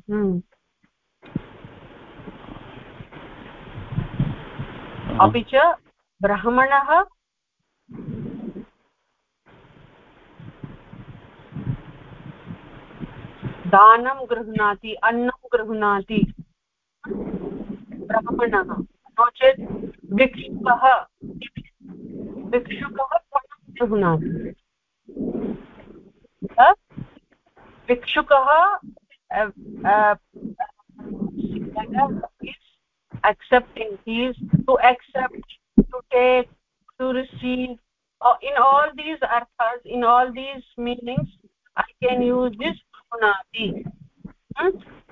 अपि च ब्राह्मणः दानं गृह्णाति अन्नं गृह्णाति ब्राह्मणः। नो चेत् भिक्षुकः भिक्षुकः ब्राह्मणः भिक्षुकः accepting his to accept to take to receive in all these अर्थस् in all these meanings I can use this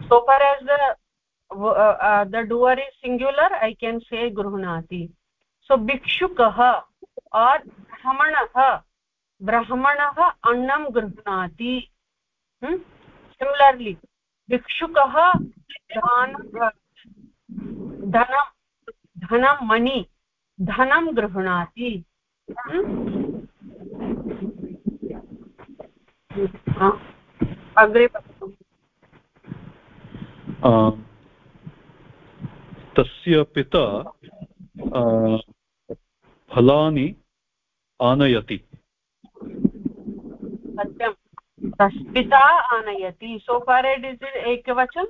so far as the the doer is singular I can say गृह्णाति। सो भिक्षुकः आर् ब्राह्मणः ब्राह्मणः अन्नं गृह्णाति। हम्म? सिमिलर्लि भिक्षुकः धनं धनं, मणि, धनं गृह्णाति। हम्म? हाँ। अग्रे तस्य पिता फलानि आनयति। सत्यं। पिता आनयति। सो फार् इट् इस् एकवचन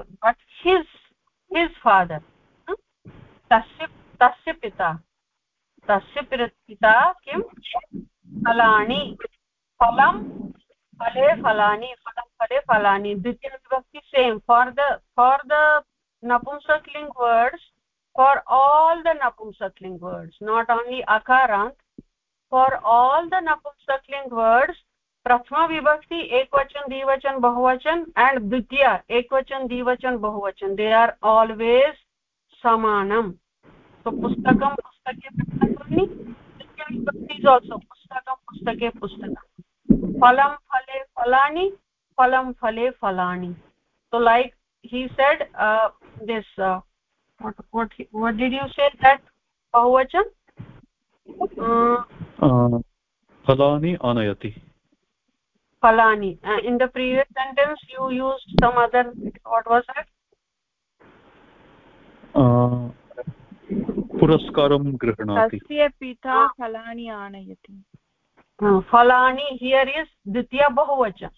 बट् हिस् हिस् फादर् तस्य तस्य पिता। तस्य पिता किं? फलानि। फलं, फले फलानि। फलं, फले फलानि। द्वितीयविभक्ति same for the for the नपुंसकलिंग words for all the नपुंसकलिंग वर्ड्स नॉट ओनली अकारान्त् फॉर ऑल द नपुंसकलिंग वर्ड्स प्रथम विभक्ति एक वचन द्विवचन बहुवचन एंड द्वितीय एक वचन द्विवचन बहुवचन दे आर् आल्वेस् समानम् पुस्तकं पुस्तके पुस्तकं पुस्तके पुस्तकं फलं फले फलानी फलम फले फलानी तो like he said uh, this uh, what what what did you say that bahuvachan uh, phalani anayati phalani uh, in the previous sentence you used some other what was that uh, पुरस्कारं गृह्णाति तस्य पिता फलानि आनयति फलानि हियर् इस् द्वितीय बहुवचन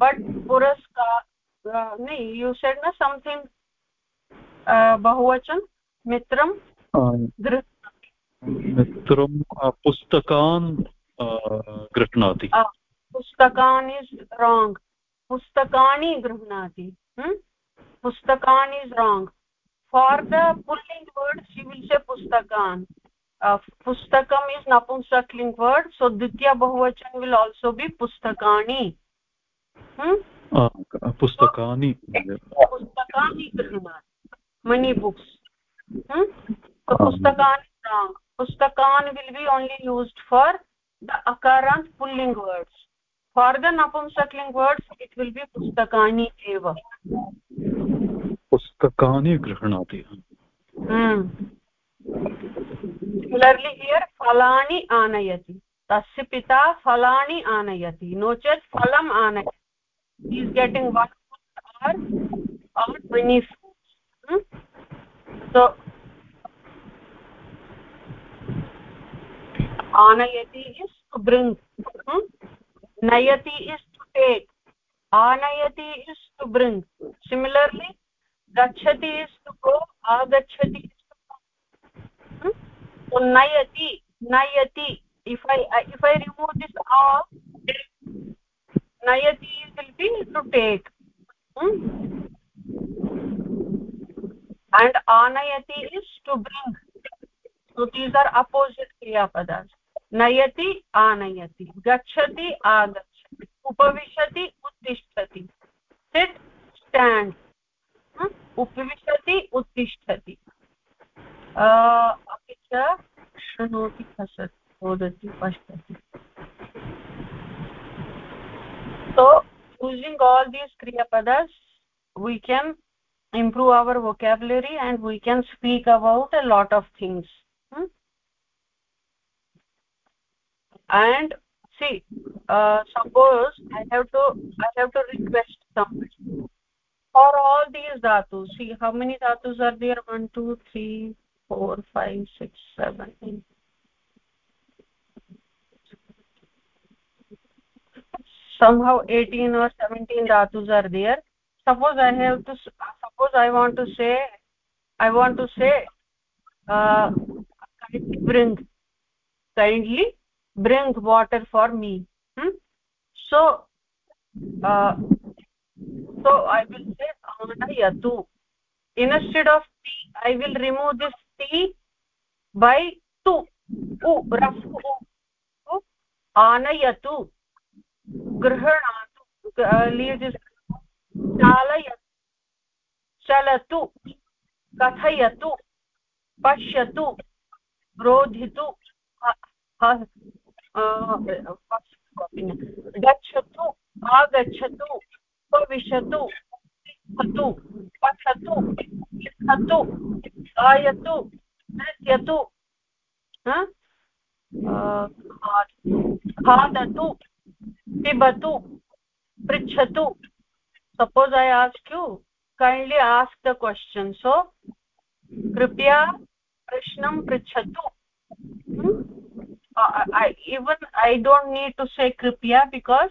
बट् पुरस्कार न यु सेड् न संथिङ्ग् बहुवचन मित्रं मित्रं पुस्तकान् गृह्णाति। पुस्तकान् इस् राङ्ग् पुस्तकानि गृह्णाति पुस्तकान् इस् राङ्ग् फार् द पुल्लिङ्ग् वर्ड् शी विल् से पुस्तकान्। is napumsakling word so ditya bahuvachan will also be pustakani hmm? पुस्तकानि पुस्तकानि मनि बुक्स् पुस्तकानि पुस्तकान् will be only used for the अकारान्त् पुल्लिङ्ग् वर्ड्स् फार् द नपुंसक्लिङ्ग् वर्ड्स् इट् विल् बि पुस्तकानि एव पुस्तकानि गृह्णाति सिमिलर्लि हियर् फलानि आनयति तस्य पिता फलानि आनयति नो चेत् फलम् आनयति he is getting one food or or many foods hmm? so anayati is to bring hmm? nayati is to take anayati is to bring similarly Dacheti is to go agachhati is to come hmm? so nayati nayati if i if i remove this a nayati will be to take hmm? and anayati is to bring so these are opposite kriya padas nayati anayati gachati agachati upavishati uttishtati sit stand उपविशति उत्तिष्ठति अपि च शृणोति हसति वदति पश्यति so using all these kriya padas we can improve our vocabulary and we can speak about a lot of things hmm? and see uh, suppose i have to i have to request somebody for all these dhatus see how many dhatus are there One, two, three, four, five, six, seven, eight. Somehow 18 or 17 dhatus are there suppose i have to suppose i want to say i want to say uh, bring kindly bring water for me hmm? so uh, so i will say anayatu instead of t i will remove this t by tu u raf u anayatu this चालयतु चलतु कथयतु पश्यतु, रोधितु गच्छतु, आगच्छतु, उपविशतु पठतु पठतु लिखतु आयतु नृत्यतु खादतु पिबतु पृच्छतु suppose i ask you kindly ask the question so कृपया प्रश्नं पृच्छतु I, even i don't need to say kripya because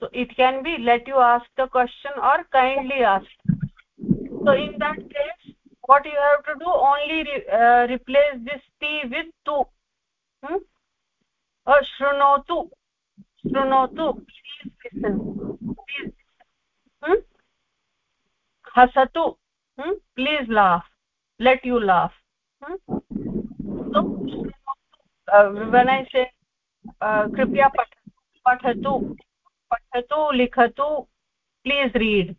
so it can be let you ask the question or kindly ask so in that case what you have to do only re, uh, replace this ti with tu hmm? or shrunotu शृणोतु हसतु please laugh let you laugh विवनयसे कृपया पठतु पठतु लिखतु please read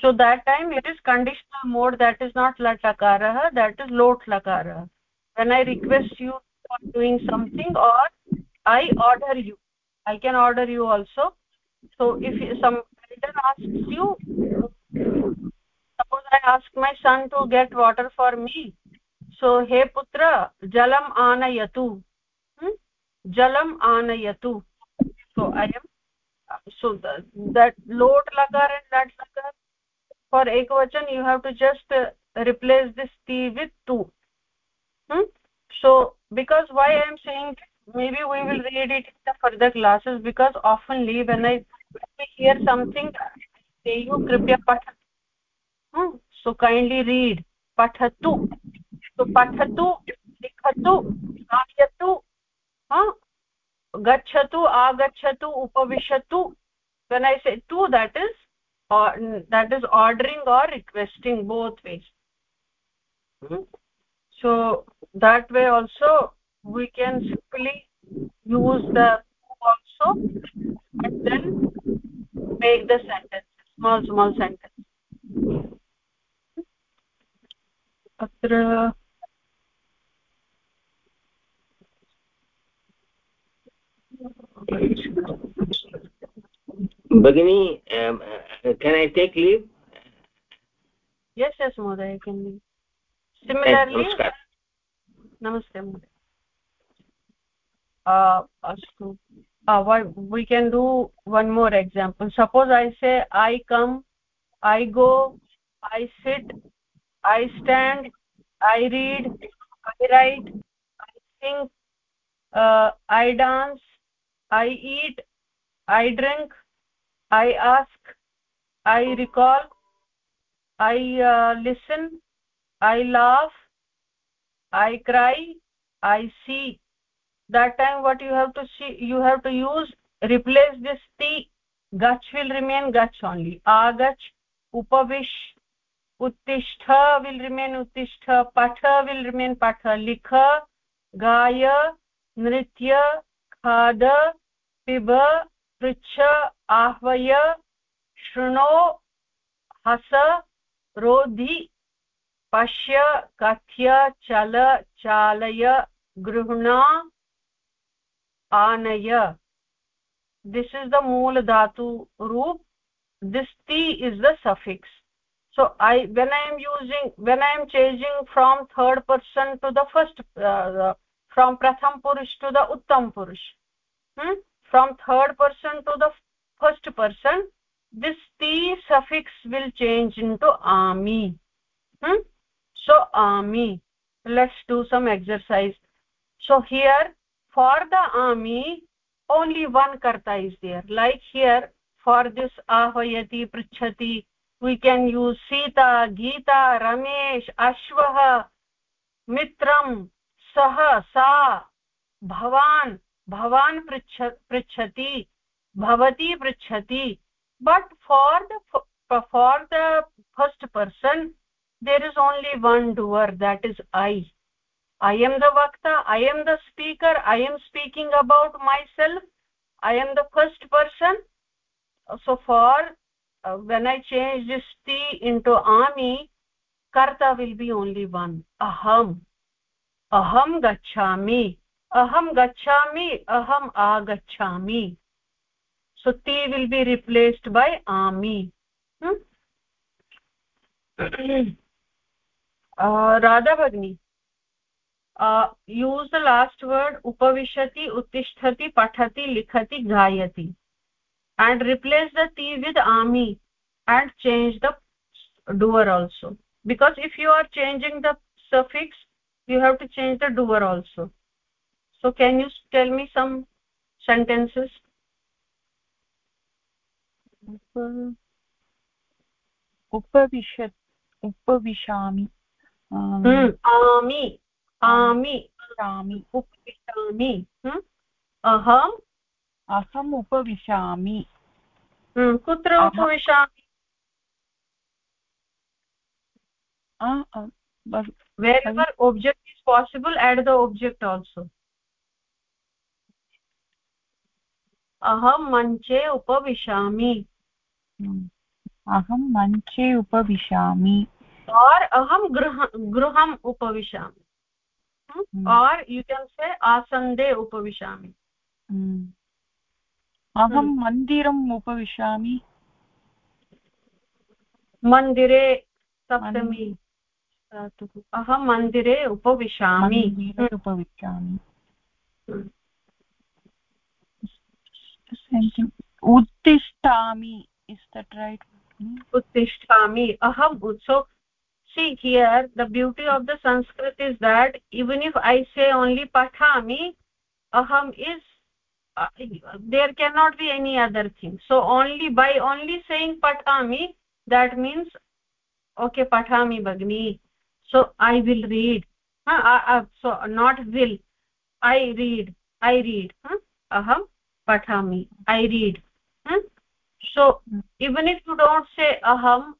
so that time it is conditional mode that is not लट् लकारः देट् इस् लोट् लकारः when I request you for doing something or I order you i can order you also. So if some elder asks you suppose i ask my son to get water for me. So hey putra jalam anayatu hmm? jalam anayatu so i am so the, that lot lakar and that lakar for ekvachan you have to just uh, replace this t with tu hmm? so because why i am saying maybe we will read it in the further classes because oftenly when i hear something say you kripya patha hmm? so kindly read pathatu so pathatu likhatu gayatu ha gachatu agachatu upavishatu when i say tu that is or that is ordering or requesting both ways hmm? so that way also we can simply use the also and then make the sentence small small sentence अत्र भगिनी can i take leave yes yes mohoday i can leave similarly namaste mohoday uh astu uh, why we can do one more example suppose i say i come i go i sit i stand i read i write i sing uh, i dance i eat i drink i ask i recall i uh, listen that time what you have to see you have to use replace this ti gach will remain gach only agach upavish uttishtha will remain uttishtha patha will remain patha likha gaya nritya khada pib पृच्छ आहवय शृणो हस रोधि पश्य कथ्य चल चालय गृह्णा anaya this is the mool dhatu roop this ti is the suffix so i when i am using when i am changing from third person to the first uh, from pratham purush to the uttam purush hmm? from third person to the first person this ti suffix will change into ami hmm? so ami let's do some exercise so here for the ami only one karta is there like here for this ahvayati prichhati we can use sita geeta ramesh ashvah mitram sah sa bhavan पृच्छ पृच्छति भवती पृच्छति but for the for the first person there is only one doer that is i i am the vakta i am the speaker i am speaking about myself i am the first person so for uh, when i change this t into ami karta will be only one aham aham gachami aham gachami aham agachami so ti will be replaced by ami hmm? uh, radha bagni uh, use the last word upavishati uttishtati pathati likhati gayati and replace the ti with ami and change the doer also because if you are changing the suffix you have to change the doer also so can you tell me some sentences उपविशत् उपविशामि आमि आमि आमि उपविशामि। अहम्। अहम् उपविशामि। कुत्र उपविशामि? wherever object is possible add the object also. अहं मञ्चे उपविशामि। अहं मञ्चे उपविशामि। और अहं गृह गृहम् उपविशामि और यु केन् से आसन्दे उपविशामि अहं मन्दिरम् उपविशामि मन्दिरे सप्तमी अहं मन्दिरे उपविशामि उपविशामि उत्तिष्ठामि is that right? Uttishtami aham so see here the beauty of the sanskrit is that even if i say only pathami aham is uh, there cannot be any other thing. So only by only saying pathami that means okay pathami bagni so i will read. Huh? uh, uh, so not will. I read. I read. Huh? aham pathami. I read. Huh? so even if you don't say aham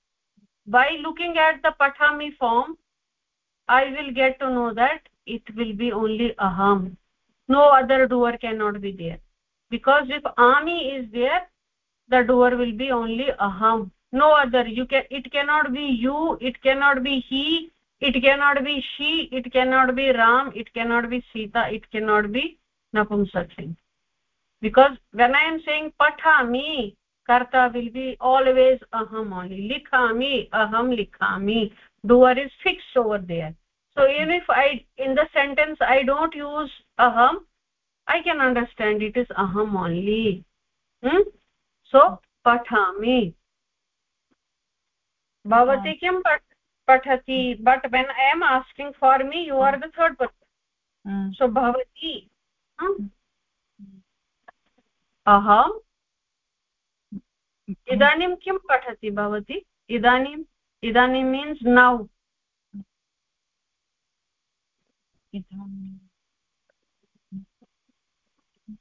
by looking at the pathami form i will get to know that it will be only aham no other doer cannot be there. Because if ami is there the doer will be only aham no other. You can it cannot be you it cannot be he it cannot be she it cannot be ram it cannot be sita it cannot be napumsakling because when i am saying pathami karta will be always aham only likhami aham likhami doer is fixed over there so even if i in the sentence i don't use aham i can understand it is aham only hmm? so pathami bhavati kim pathati but when i am asking for me you are the third person mm. so bhavati hmm? अहम् इदानीं किं पठति भवती? इदानीम् इदानीं मीन्स् नौ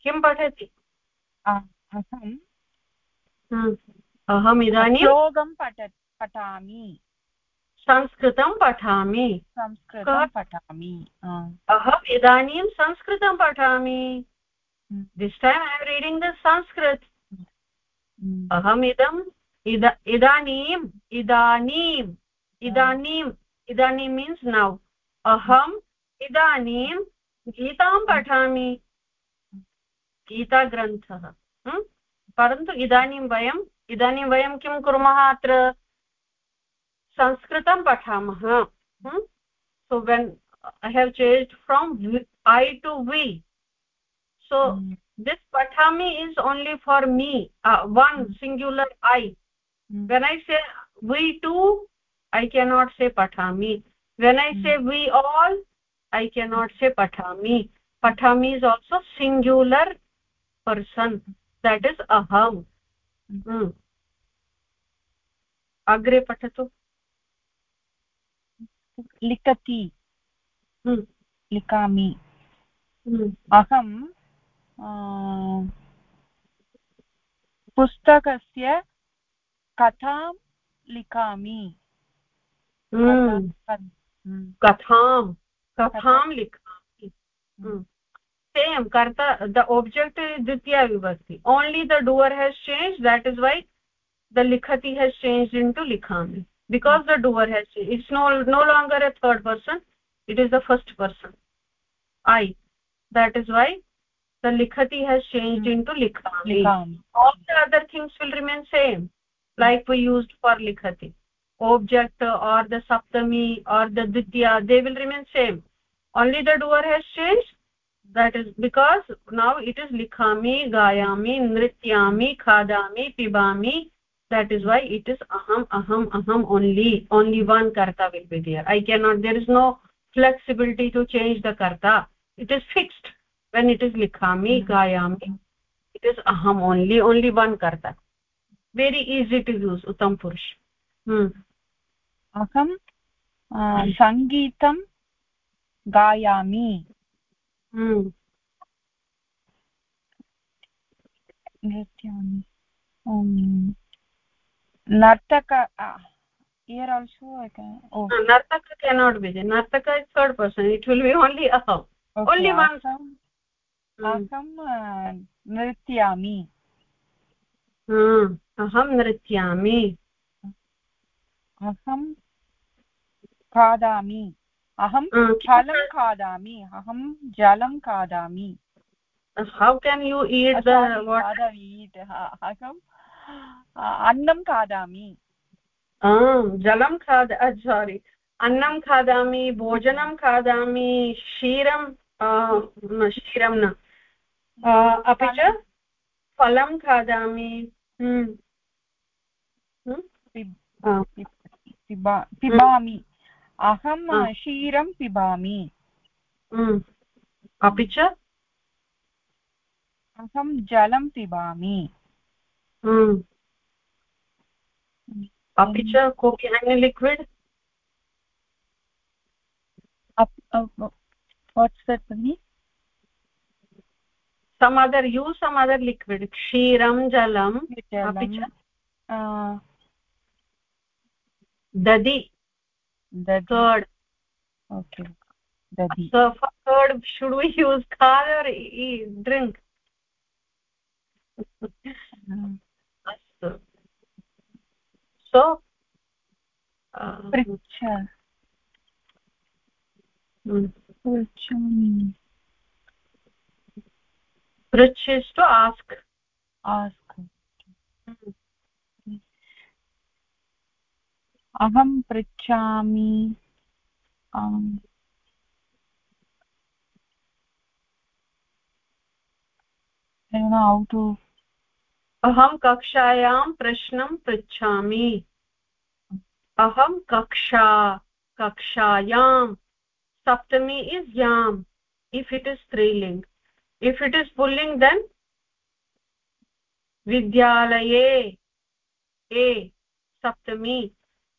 किं पठति? अहम् अहम् इदानीं योगं पठ पठामि। संस्कृतं पठामि। संस्कृतं पठामि। अहम् इदानीं संस्कृतं पठामि। this time i am reading the sanskrit. Hmm. अहमिदम् इद इदानीम् इदानीम् hmm. इदानीम् इदानीं मीन्स् नौ अहम् इदानीं गीतां पठामि। गीताग्रन्थः। hmm? परन्तु इदानीं वयम् इदानीं वयं किं कुर्मः अत्र? संस्कृतं पठामः। So when I have change from I to we so this pathami is only for me uh, one mm. singular i mm. when i say we too i cannot say pathami when i say we all i cannot say pathami pathami is also singular person that is aham hmm. agre patatu लिखति लिखामि अहं पुस्तकस्य कथां लिखामि। हम्म। कथां कथां लिखामि? सेम् कर्ता द ऑब्जेक्ट द्वितीया विभक्ति। Only the doer has change that is why the लिखति हेस् चेञ्ज् इन् टु लिखामि। Because the doer has change it's no no longer a third person it is the first person I that is why the likhati has changed mm. into likhami all the other things will remain same like we used for likhati object or the saptami or the ditya they will remain same only the doer has changed that is because now it is likhami gayami nrityami khadami pibami that is why it is aham aham aham only only one karta will be there i cannot there is no flexibility to change the karta it is fixed when it is likhami mm -hmm. gayami it is aham only only one karta very easy to use uttam purush hmm aham sangeetam gayami hmm नृत्यामि nartaka ah, here also i can oh nartaka cannot be there nartaka is third person it will be only aham okay, only one aham नृत्यामि। अहं नृत्यामि। अहं खादामि। अहं जलं खादामि। अहं जलं खादामि। How can you eat the what? eat aham अन्नं खादामि। जलं खाद सोरि अन्नं खादामि भोजनं खादामि क्षीरं क्षीरं न। अपि च? फलं खादामि। पिबामि। अहं क्षीरं पिबामि। अपि च? अहं जलं पिबामि। अपि च? कोऽपि अन्य liquid? that Bhagini? Some other use some other liquid kshiram jalam api cha uh, dadi curd okay dadi so for curd should we use khal or eat, drink astu so पृच्छ पृच्छामि pruch is to ask ask अहं पृच्छामि अहं कक्षायां प्रश्नं पृच्छामि अहं कक्षा कक्षायां saptami is yam if it is striling if it is pulling then vidyalaye a saptami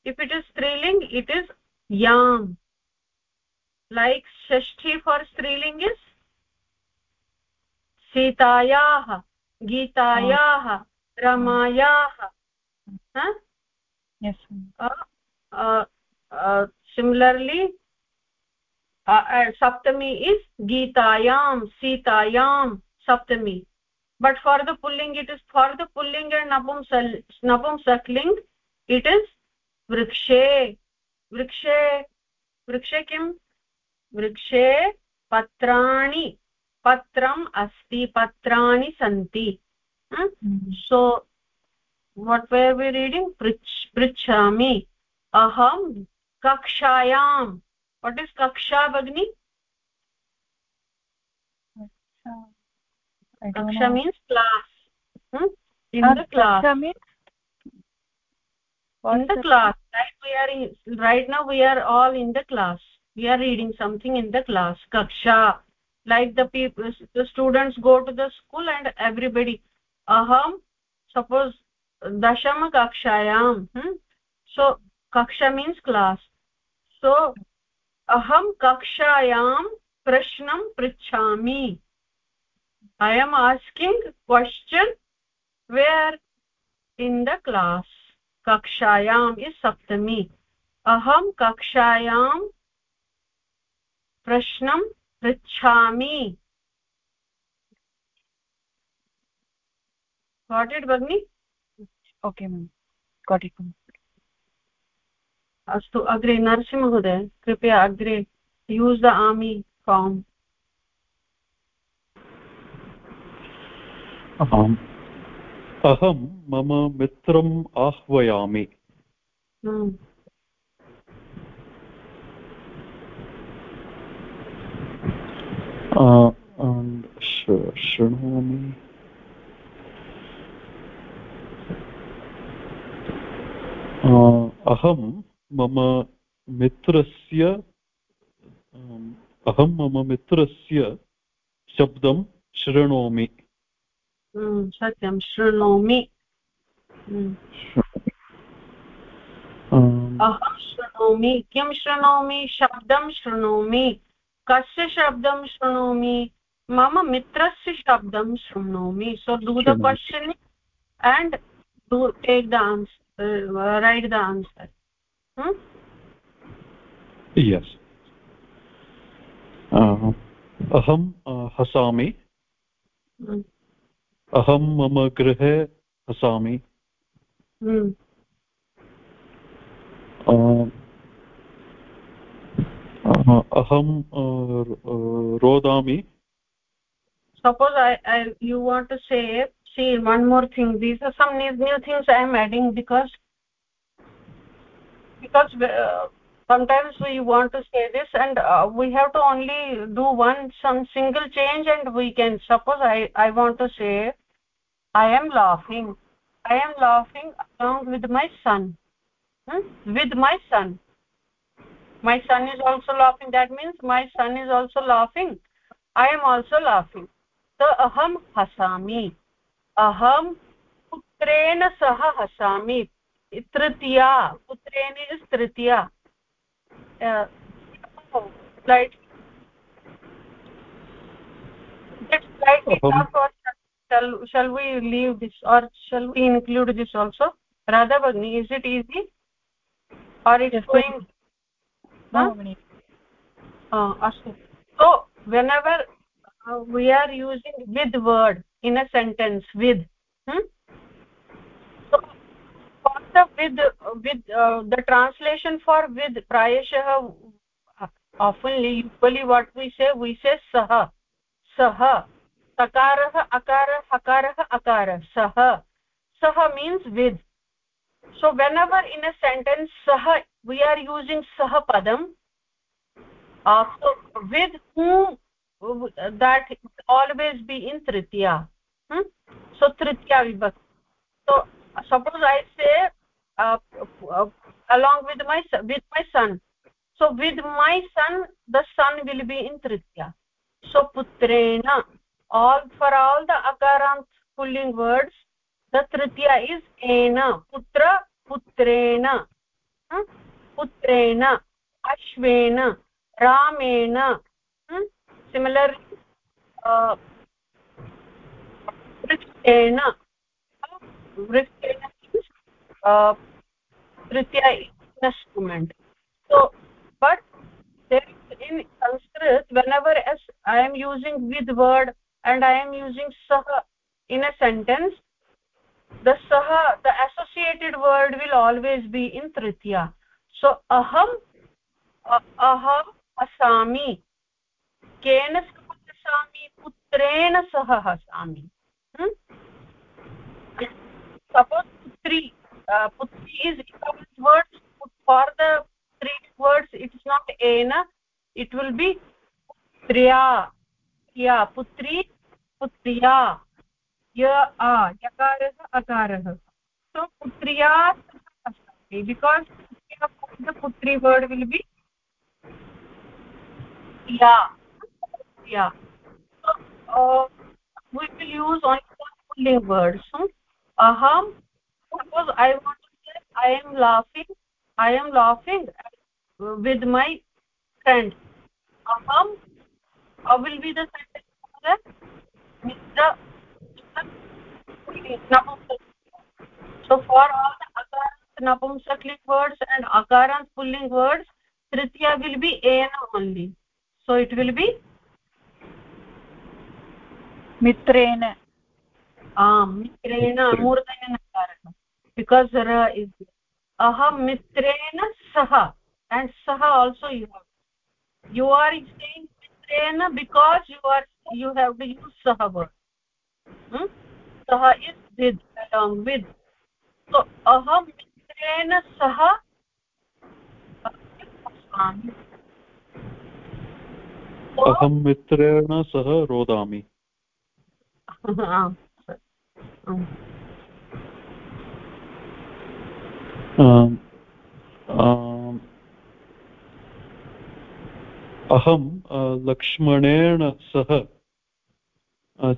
if it is striling it is yam like shashti for striling is सीतायाः गीतायाः रमायाः yes uh, uh, uh, similarly uh, uh, सप्तमी इस् गीतायां सीतायां सप्तमी बट् फार् द पुल्लिङ्ग् इट् इस् फार् द पुल्लिङ्ग् एण्ड् नपुं सल् नपुं सक्लिङ्ग् इट् इस् वृक्षे वृक्षे वृक्षे किं वृक्षे पत्राणि पत्रम् अस्ति पत्राणि सन्ति सो वट् वे वि रीडिङ्ग् पृच्छ पृच्छामि अहं कक्षायां what is kaksha bagni kaksha means class. Hmm? in uh, the class. Kaksha means in the, class? right? We are in, right now we are all in the class. We are reading something in the class. Kaksha. Like the people the students go to the school and everybody aham suppose dashama kakshayam hmm? so kaksha means class. So अहं कक्षायां प्रश्नं पृच्छामि। I am asking question where in the class कक्षायाम् is सप्तमी। अहं कक्षायां प्रश्नं पृच्छामि। वाट् भगिनि ओके मम् अस्तु अग्रे नरसिंहमहोदय कृपया अग्रे यूस् द आमि फार्म् अहं मम मित्रम् आह्वयामि। हम्म। शृणोमि। अहं मम मित्रस्य अहं मम मित्रस्य शब्दं शृणोमि। हम्म, सत्यं शृणोमि। हम्म। अहं शृणोमि किं शृणोमि? शब्दं शृणोमि। कस्य शब्दं शृणोमि? मम मित्रस्य शब्दं शृणोमि। So do the question and do take the answer right the answer yes अहं हसामि अहं मम गृहे हसामि अहं रोदामि suppose you want to say see one more thing these are some new things I am adding because because uh, sometimes we want to say this and uh, we have to only do one some single change and we can suppose i i want to say i am laughing. I am laughing along with my son. Hmm? with my son. My son is also laughing. That means my son is also laughing. I am also laughing. So aham hasami. Aham putren saha hasami. तृतीया पुत्रेण इस् तृतीया uh, slide that slide is uh shall shall we leave this or shall we include this also radha bagni is it easy or it's yes, going uh, astu so whenever uh, we are using with word in a sentence with hmm? With with uh, the translation for with prayashah oftenly usually what we say we say sah sah sakarah akarah hakarah akarah sah sah means with so whenever in a sentence sah we are using sah padam uh, so with whom that always be in tritiya hmm? so tritiya vibhakti so suppose i say uh, uh, along with my with my son so with my son the son will be in tritiya so putrena all for all the akarant pulling words the tritiya is ena putra putrena huh? putrena ashvena ramena hmm? similarly uh, uh, tritiya instrument so but there in sanskrit whenever as i am using with word and i am using sah in a sentence the sah the associated word will always be in tritiya so aham aham asami kena sah asami putrena sah asami hmm? suppose putri uh, putri is words for the three words it is not ena it will be putriya ya putri putriya ya a yakarah akarah so putriya because the putri word will be ya ya so uh, we will use only words hmm? aham suppose i want to say i am laughing i am laughing with my friend aham how will be the sentence mitra so for all the akarant napumsakling words and akarant pulling words tritiya will be ena only so it will be mitrena आम् मित्रेण मूर्धन्यकारः बिकास् र इस् अहं मित्रेण सह and saha also you have you are saying mitrena because you are you have to use saha word hmm? saha is with along with so aham mitrena saha अहं मित्रेण सह रोदामि अहं लक्ष्मणेन सह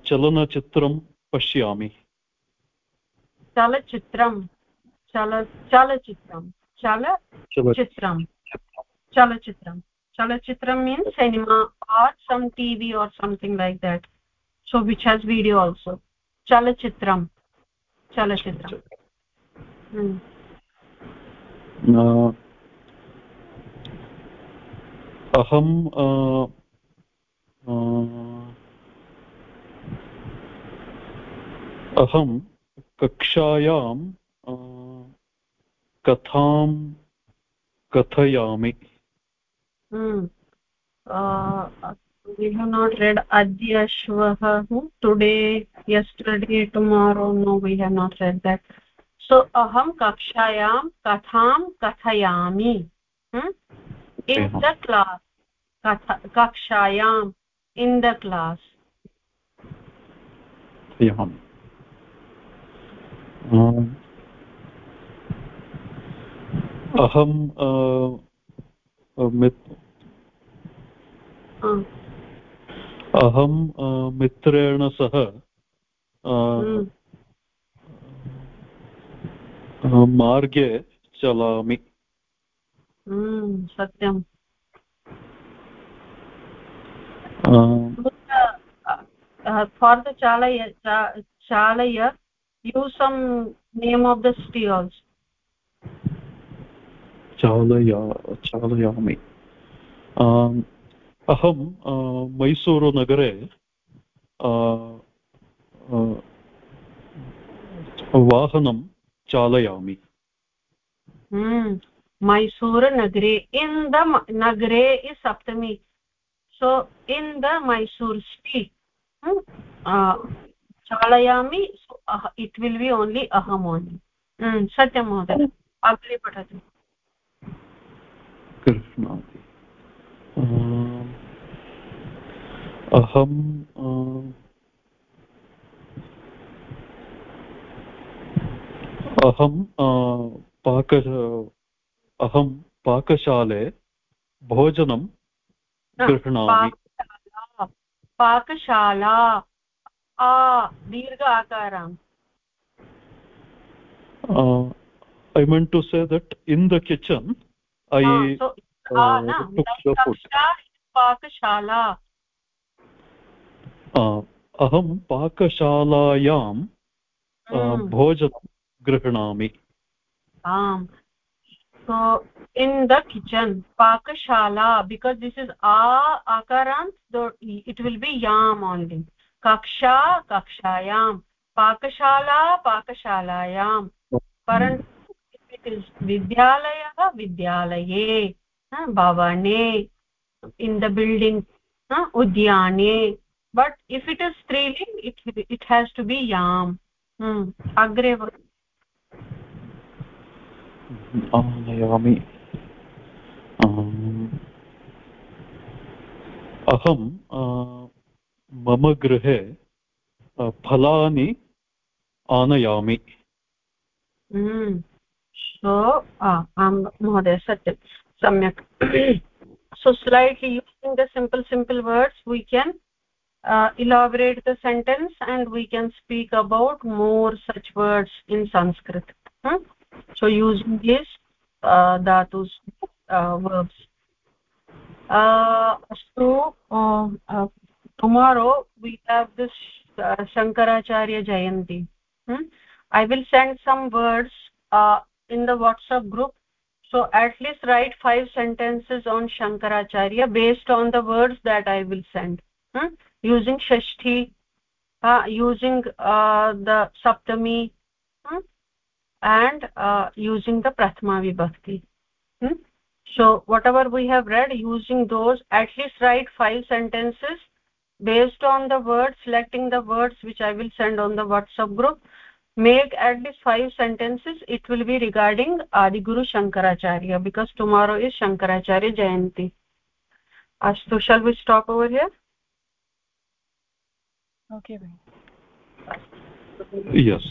चलनचित्रं पश्यामि चलचित्रं चल चलचित्रं चलचित्रं चलचित्रं chalachitram means cinema or some tv or something like that so which has video also chalachitram chalachitram hmm. अहम अहं कक्षायां कथां कथयामि। You have today yesterday tomorrow no we have not read that so अहं कक्षायां कथां कथयामि। इन् द क्लास् कथ कक्षायाम् इन् द क्लास् अहं अहं मित्रेण सह हम्म। मार्गे चलामि। हम्म, सत्यम्। फार् द चालय चालय you some name of the city आल्स्। चालय चालयामि। अहं मैसूरुनगरे वाहनं चालयामि मैसूरुनगरे इन् द नगरे इस् सप्तमी hmm, uh, chalayami so uh, it will be only aham only hmm, satyam mohoday agre patatu कृष्णाति अहं अहम पाक अहम पाकशाले भोजनं गृह्णामि। पाकशाला पाक दीर्घ आकारम् I mean to say that in the kitchen I पाकशाला। uh, अहं पाकशालायां भोजनं गृह्णामि आम्। सो इन् द किचन् पाकशाला बिकास् दिस् इस् आकारान्त् इट् विल् बि याम् आन्लि कक्षा कक्षायां पाकशाला पाकशालायां परन्तु, विद्यालयः, विद्यालये भवने इन् द बिल्डिङ्ग् उद्याने। But if it is त्रीलिङ्ग् it it has to be याम्। अग्रे वदतु अं, अहम मम गृहे फलानि आनयामि। महोदय, सत्य। सम्यक्। So slat using the simple simple words we can elaborate the sentence and we can speak about more such words in Sanskrit so using this uh, dhatus uh, verbs uh, so uh, tomorrow we have this uh, shankaracharya jayanti hmm? i will send some words uh, in the whatsapp group so at least write five sentences on shankaracharya based on the words that i will send hmm? using shashti uh, using uh, the saptami hmm? and uh, using the prathama vibhakti. Hmm? so whatever we have read using those at least write five sentences based on the words selecting the words which i will send on the whatsapp group. Make at least five sentences. It will be regarding adi guru shankaracharya because tomorrow is shankaracharya jayanti. Ashtu shall we stop over here? Okay bhai. Yes.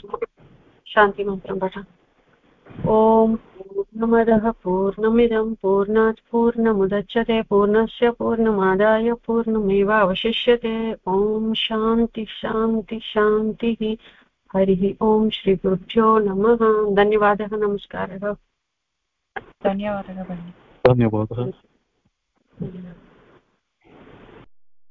शान्तिमन्त्रं पठ। ॐ पूर्णमदः पूर्णमिदं पूर्णात् पूर्णमुदच्यते पूर्णस्य पूर्णमादाय पूर्णमेवावशिष्यते। ॐ शान्ति शान्ति शान्तिः। हरिः ॐ श्रीगुरुभ्यो नमः। धन्यवादः नमस्कारः। धन्यवादः। धन्यवादः।